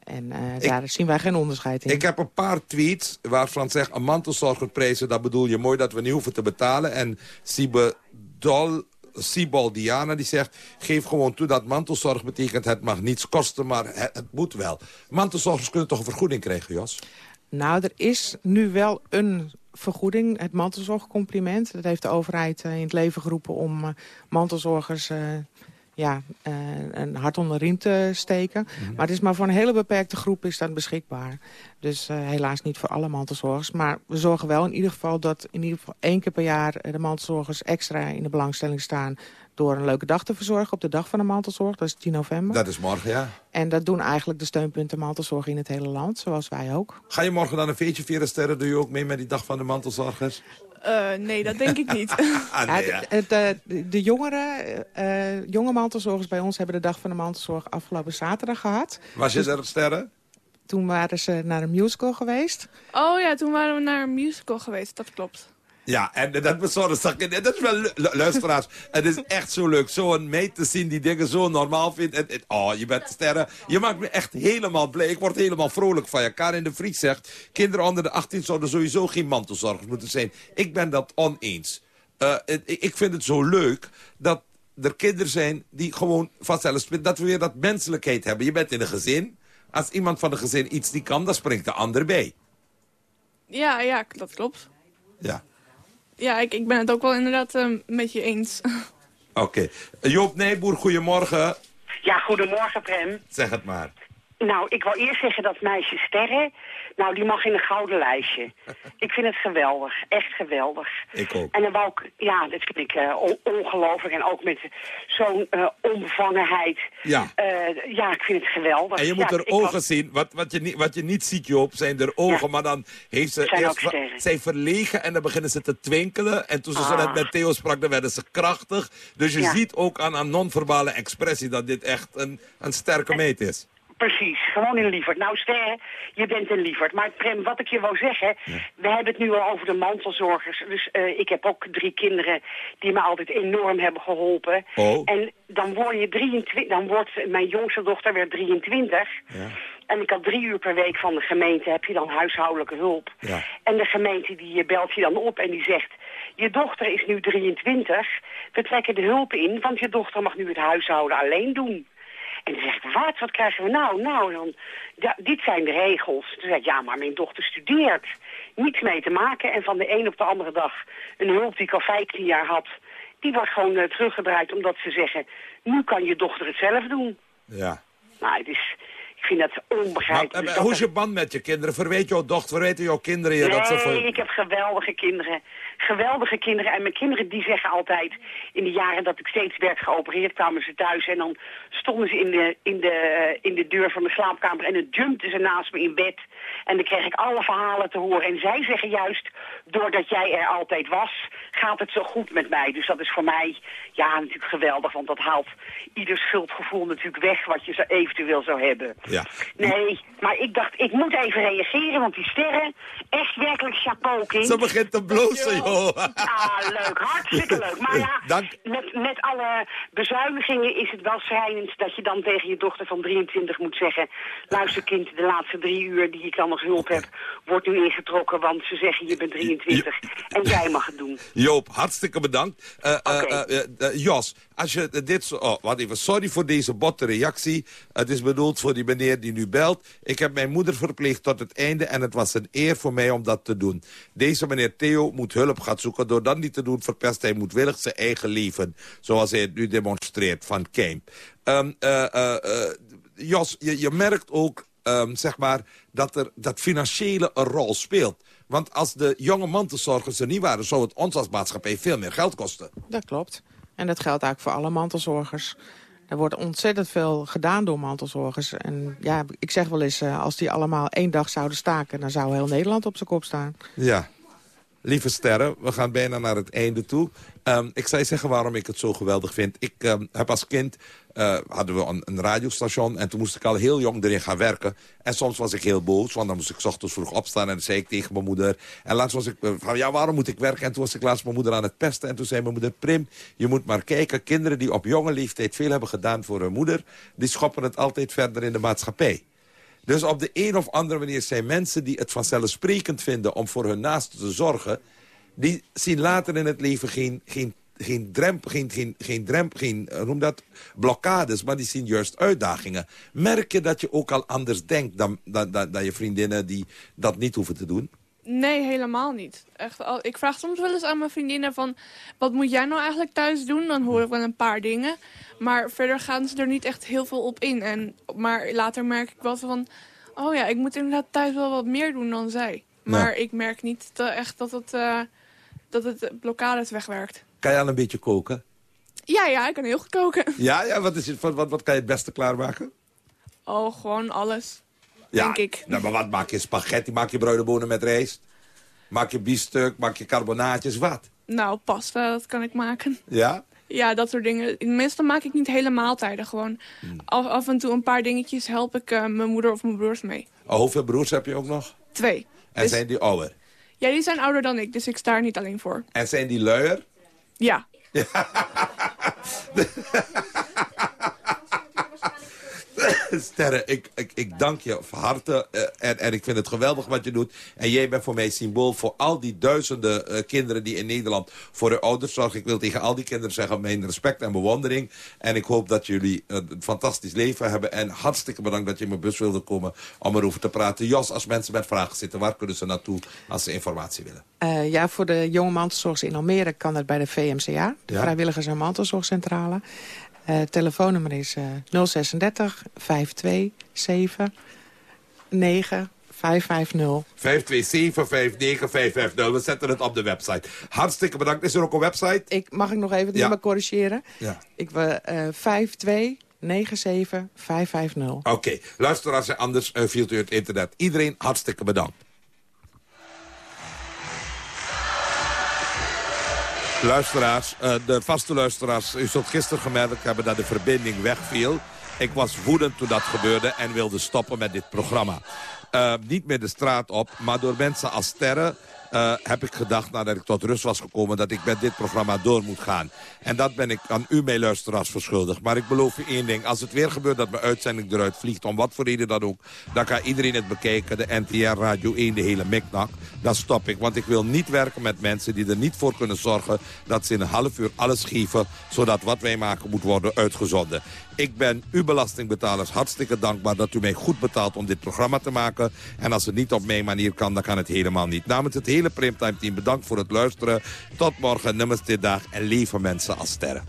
En eh, daar zien wij geen onderscheid in. Ik heb een paar tweets waarvan zeg een mantelzorger prijzen. Dat bedoel je mooi dat we niet hoeven te betalen. En Siebe Dol... Sibol Diana die zegt, geef gewoon toe dat mantelzorg betekent... het mag niets kosten, maar het, het moet wel. Mantelzorgers kunnen toch een vergoeding krijgen, Jos? Nou, er is nu wel een vergoeding, het mantelzorgcompliment. Dat heeft de overheid eh, in het leven geroepen om eh, mantelzorgers... ja, eh, een hart onder de riem te steken. Maar het is maar voor een hele beperkte groep is dat beschikbaar. Dus eh, helaas niet voor alle mantelzorgers. Maar we zorgen wel in ieder geval dat in ieder geval één keer per jaar... eh, de mantelzorgers extra in de belangstelling staan... door een leuke dag te verzorgen op de dag van de mantelzorg. Dat is 10 november. Dat is morgen, ja. En dat doen eigenlijk de steunpunten mantelzorg in het hele land, zoals wij ook. Ga je morgen dan een feestje vieren, Sterren? Doe je ook mee met die dag van de mantelzorgers? Eh, nee, dat denk ik niet. [laughs] Ah, nee, Ja, ja. de, de, jongeren, eh, jonge mantelzorgers bij ons hebben de dag van de mantelzorg afgelopen zaterdag gehad. Was je Dus er, Sterren? Toen waren ze naar een musical geweest. Oh ja, toen waren we naar een musical geweest, dat klopt. Ja, en dat bezorgd zag ik. Dat is wel lu- lu- luisteraars. Het is echt zo leuk. Zo'n meid te zien die dingen zo normaal vindt. En, en- oh, je bent sterren. Je maakt me echt helemaal blij. Ik word helemaal vrolijk van je. Karin de Vries zegt... kinderen onder de 18 zouden sowieso geen mantelzorgers moeten zijn. Ik ben dat oneens. Eh, ik vind het zo leuk dat er kinderen zijn die gewoon vanzelfsprekend... dat we weer dat menselijkheid hebben. Je bent in een gezin. Als iemand van een gezin iets niet kan, dan springt de ander bij. Ja, ja, dat klopt. Ja. Ja, ik, ik ben het ook wel inderdaad eh, met je eens. [laughs] Oké. Joop Nijboer, goedemorgen. Ja, goedemorgen Prem. Zeg het maar. Nou, ik wil eerst zeggen dat meisje Sterren, nou die mag in een gouden lijstje. [laughs] ik vind het geweldig, echt geweldig. Ik ook. En dan wou ik, ja, dat vind ik eh, on- ongelooflijk. En ook met zo'n eh, onbevangenheid. Ja. Eh, ja, ik vind het geweldig. En je moet Ja, er ogen was- zien. Wat, wat, je niet, wat je niet ziet, Joop, zijn er ogen. Maar dan heeft ze Zijn eerst ook wa- sterren. zij verlegen en dan beginnen ze te twinkelen. En toen ze Ah. net met Theo sprak, dan werden ze krachtig. Dus je Ja. ziet ook aan een non-verbale expressie dat dit echt een, een sterke meet is. Precies, gewoon in lieverd. Nou, Ster, je bent een lieverd. Maar Prem, wat ik je wou zeggen... we hebben het nu al over de mantelzorgers. Dus eh, ik heb ook drie kinderen die me altijd enorm hebben geholpen. Oh. En dan word je 23... Dan wordt mijn jongste dochter weer 23... En ik had drie uur per week van de gemeente heb je dan huishoudelijke hulp. Ja. En de gemeente die belt je dan op en die zegt... je dochter is nu 23, we trekken de hulp in... want je dochter mag nu het huishouden alleen doen. En dan zegt wat, wat krijgen we nou? Nou, dan, ja, dit zijn de regels. Toen zei ik, ja, maar mijn dochter studeert. Niets mee te maken. En van de een op de andere dag een hulp die ik al 15 jaar had... die wordt gewoon eh, teruggedraaid omdat ze zeggen... nu kan je dochter het zelf doen. Ja. Nou, het is, ik vind dat onbegrijpelijk. eh, hoe is je band met je kinderen? Verweet jouw dochter, verweten jouw kinderen je dat ze... Nee, Voor... ik heb geweldige kinderen. Geweldige kinderen. En mijn kinderen die zeggen altijd... in de jaren dat ik steeds werd geopereerd... kwamen ze thuis en dan stonden ze in de, in de, in de deur van de slaapkamer... en dan jumpten ze naast me in bed. En dan kreeg ik alle verhalen te horen. En zij zeggen juist... doordat jij er altijd was... gaat het zo goed met mij. Dus dat is voor mij ja, natuurlijk geweldig. Want dat haalt ieder schuldgevoel natuurlijk weg... wat je zo eventueel zou hebben. Ja. Nee, maar ik dacht, ik moet even reageren, want die sterren, echt werkelijk chapeau, kind. Ze begint te blozen, joh. [laughs] Ah, leuk, hartstikke leuk. Maar ja, Dank. met, met alle bezuinigingen is het wel schrijnend dat je dan tegen je dochter van 23 moet zeggen... luister kind, de laatste drie uur die ik dan als hulp heb, wordt nu ingetrokken, want ze zeggen je bent 23 en jij mag het doen. Joop, hartstikke bedankt. Eh, Jos, als je dit zo... Oh, wat even, sorry voor deze botte reactie. Het is bedoeld voor die meneer die nu belt. Ik heb mijn moeder verpleegd tot het einde... en het was een eer voor mij om dat te doen. Deze meneer Theo moet hulp gaan zoeken. Door dat niet te doen verpest hij moedwillig zijn eigen leven. Zoals hij het nu demonstreert van eh, eh, Jos, je, je merkt ook ehm, zeg maar, dat, er, dat financiële een rol speelt. Want als de jonge mantelzorgers er niet waren... zou het ons als maatschappij veel meer geld kosten. Dat klopt. En dat geldt eigenlijk voor alle mantelzorgers. Er wordt ontzettend veel gedaan door mantelzorgers. En ja, ik zeg wel eens, als die allemaal één dag zouden staken... dan zou heel Nederland op zijn kop staan. Ja. Lieve sterren, we gaan bijna naar het einde toe. Ehm, ik zou je zeggen waarom ik het zo geweldig vind. Ik ehm, heb als kind, eh, hadden we een, radiostation... en toen moest ik al heel jong erin gaan werken. En soms was ik heel boos, want dan moest ik ochtends vroeg opstaan... en dan zei ik tegen mijn moeder... en laatst was ik eh, van, ja, waarom moet ik werken? En toen was ik laatst mijn moeder aan het pesten... en toen zei mijn moeder, Prim, je moet maar kijken... kinderen die op jonge leeftijd veel hebben gedaan voor hun moeder... die schoppen het altijd verder in de maatschappij. Dus op de een of andere manier zijn mensen die het vanzelfsprekend vinden... om voor hun naasten te zorgen... die zien later in het leven geen, geen, geen drempel, geen, geen, geen, drempel, geen noem dat, blokkades... maar die zien juist uitdagingen. Merk je dat je ook al anders denkt dan, dan, dan, dan je vriendinnen... die dat niet hoeven te doen? Nee, helemaal niet. Echt, al- ik vraag soms wel eens aan mijn vriendinnen van... wat moet jij nou eigenlijk thuis doen? Dan hoor ik wel een paar dingen. Maar verder gaan ze er niet echt heel veel op in. En, maar later merk ik wel van... oh ja, ik moet inderdaad thuis wel wat meer doen dan zij. Maar ik merk niet te- echt dat het, eh, dat het blokkades wegwerkt. Kan je al een beetje koken? Ja, ja, ik kan heel goed koken. Ja, ja wat, is het, wat, wat, wat kan je het beste klaarmaken? Oh, gewoon alles. Ja, Denk ik. Nou, maar wat maak je? Spaghetti? Maak je bruine bonen met rijst? Maak je biefstuk? Maak je carbonaatjes? Wat? Nou, pasta, dat kan ik maken. Ja? Ja, dat soort dingen. Meestal maak ik niet hele maaltijden. Gewoon Hmm. af, af en toe een paar dingetjes help ik eh, mijn moeder of mijn broers mee. Oh, hoeveel broers heb je ook nog? Twee. En Dus- zijn die ouder? Ja, die zijn ouder dan ik, dus ik sta er niet alleen voor. En zijn die luier? Ja. [laughs] [laughs] [laughs] Sterre, ik, ik, ik dank je van harte. eh, en, en ik vind het geweldig wat je doet. En jij bent voor mij symbool voor al die duizenden eh, kinderen die in Nederland voor hun ouders zorgen. Ik wil tegen al die kinderen zeggen mijn respect en bewondering. En ik hoop dat jullie eh, een fantastisch leven hebben. En hartstikke bedankt dat je in mijn bus wilde komen om erover te praten. Jos, als mensen met vragen zitten, waar kunnen ze naartoe als ze informatie willen? Ja, voor de jonge mantelzorgers in Almere kan het bij de VMCA. De Ja. Vrijwilligers- en Mantelzorgcentrale. Eh telefoonnummer is eh 036 527 9 550. 527-59550. We zetten het op de website. Hartstikke bedankt. Is er ook een website? Ik, mag ik nog even het Ja. nummer corrigeren? Ja. Ik wil eh 52 97 550. Oké, luisteraars en anders uh, viel u het internet. Iedereen hartstikke bedankt. Luisteraars, eh, de vaste luisteraars, u zult gisteren gemerkt hebben dat de verbinding wegviel. Ik was woedend toen dat gebeurde en wilde stoppen met dit programma. Eh, niet meer de straat op, maar door mensen als sterren eh, heb ik gedacht, nadat ik tot rust was gekomen... dat ik met dit programma door moet gaan. En dat ben ik aan u, mijn luisteraars, verschuldigd. Maar ik beloof u één ding. Als het weer gebeurt dat mijn uitzending eruit vliegt... om wat voor reden dan ook, dan kan iedereen het bekijken. De NTR Radio 1, de hele miknak. Dan stop ik, want ik wil niet werken met mensen... die er niet voor kunnen zorgen dat ze in een half uur alles geven... zodat wat wij maken moet worden uitgezonden. Ik ben u belastingbetalers hartstikke dankbaar dat u mij goed betaalt om dit programma te maken. En als het niet op mijn manier kan, dan kan het helemaal niet. Namens het hele Primetime team bedankt voor het luisteren. Tot morgen, nummers dit dag en leven mensen als sterren.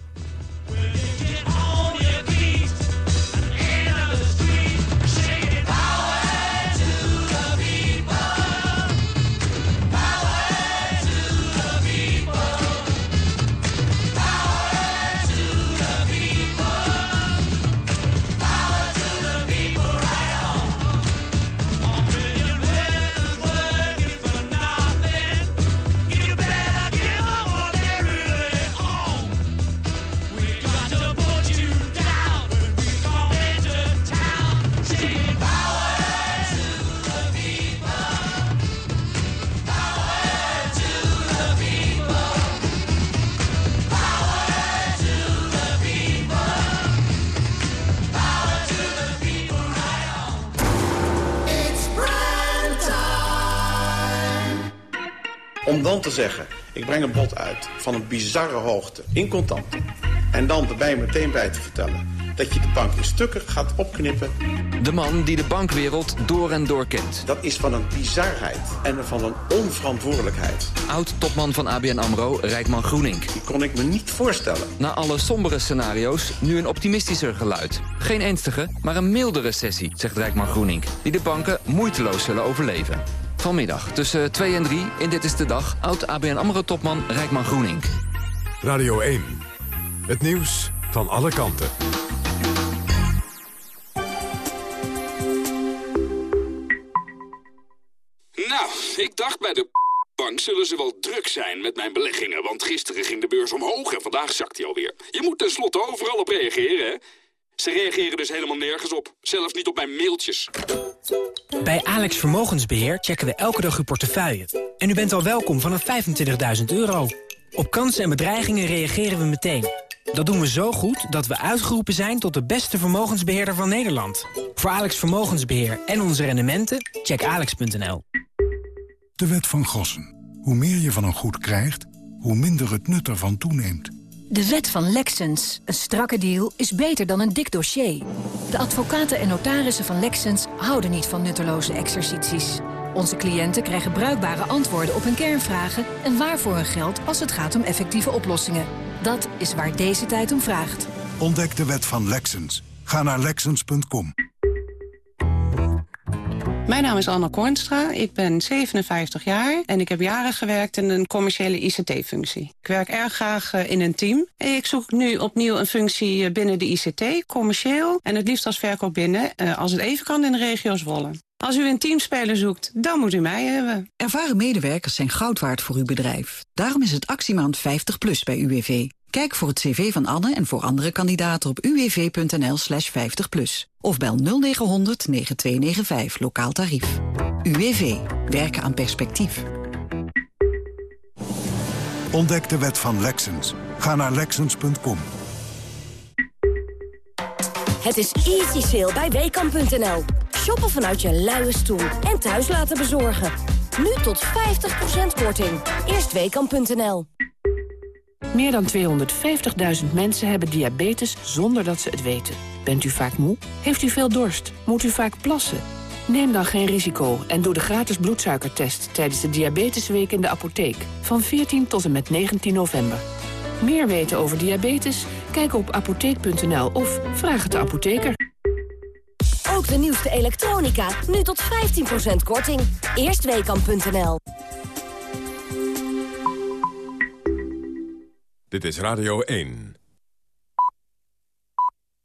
Dan te zeggen, ik breng een bod uit van een bizarre hoogte in contanten. En dan erbij meteen bij te vertellen dat je de bank in stukken gaat opknippen. De man die de bankwereld door en door kent. Dat is van een bizarheid en van een onverantwoordelijkheid. Oud-topman van ABN AMRO, Rijkman Groening. Die kon ik me niet voorstellen. Na alle sombere scenario's, nu een optimistischer geluid. Geen ernstige, maar een milde recessie, zegt Rijkman Groening. Die de banken moeiteloos zullen overleven. Vanmiddag tussen 2 en 3 in Dit is de Dag... oud-ABN AMRO-topman Rijkman Groening. Radio 1. Het nieuws van alle kanten. Nou, ik dacht bij de bank zullen ze wel druk zijn met mijn beleggingen. Want gisteren ging de beurs omhoog en vandaag zakt hij alweer. Je moet tenslotte overal op reageren, hè? Ze reageren dus helemaal nergens op. Zelfs niet op mijn mailtjes. Bij Alex Vermogensbeheer checken we elke dag uw portefeuille. En u bent al welkom vanaf 25.000 euro. Op kansen en bedreigingen reageren we meteen. Dat doen we zo goed dat we uitgeroepen zijn tot de beste vermogensbeheerder van Nederland. Voor Alex Vermogensbeheer en onze rendementen, check alex.nl. De wet van Gossen. Hoe meer je van een goed krijgt, hoe minder het nut ervan toeneemt. De wet van Lexens. Een strakke deal is beter dan een dik dossier. De advocaten en notarissen van Lexens houden niet van nutteloze exercities. Onze cliënten krijgen bruikbare antwoorden op hun kernvragen... en waarvoor hun geld als het gaat om effectieve oplossingen. Dat is waar deze tijd om vraagt. Ontdek de wet van Lexens. Ga naar Lexens.com. Mijn naam is Anna Kornstra, ik ben 57 jaar en ik heb jaren gewerkt in een commerciële ICT-functie. Ik werk erg graag eh, in een team. Ik zoek nu opnieuw een functie eh, binnen de ICT, commercieel en het liefst als verkoop binnen, eh, als het even kan in de regio Zwolle. Als u een teamspeler zoekt, dan moet u mij hebben. Ervaren medewerkers zijn goud waard voor uw bedrijf. Daarom is het actiemaand 50 plus bij UWV. Kijk voor het cv van Anne en voor andere kandidaten op uwv.nl slash 50 plus. Of bel 0900 9295 lokaal tarief. UWV. Werken aan perspectief. Ontdek de wet van Lexens. Ga naar Lexens.com. Het is easy sale bij Weekamp.nl. Shoppen vanuit je luie stoel en thuis laten bezorgen. Nu tot 50% korting. Eerst Weekamp.nl. Meer dan 250.000 mensen hebben diabetes zonder dat ze het weten. Bent u vaak moe? Heeft u veel dorst? Moet u vaak plassen? Neem dan geen risico en doe de gratis bloedsuikertest... tijdens de Diabetesweek in de apotheek. Van 14 tot en met 19 november. Meer weten over diabetes? Kijk op apotheek.nl of vraag het de apotheker. Ook de nieuwste elektronica. Nu tot 15% korting. Eerst Weekamp.nl. Dit is Radio 1.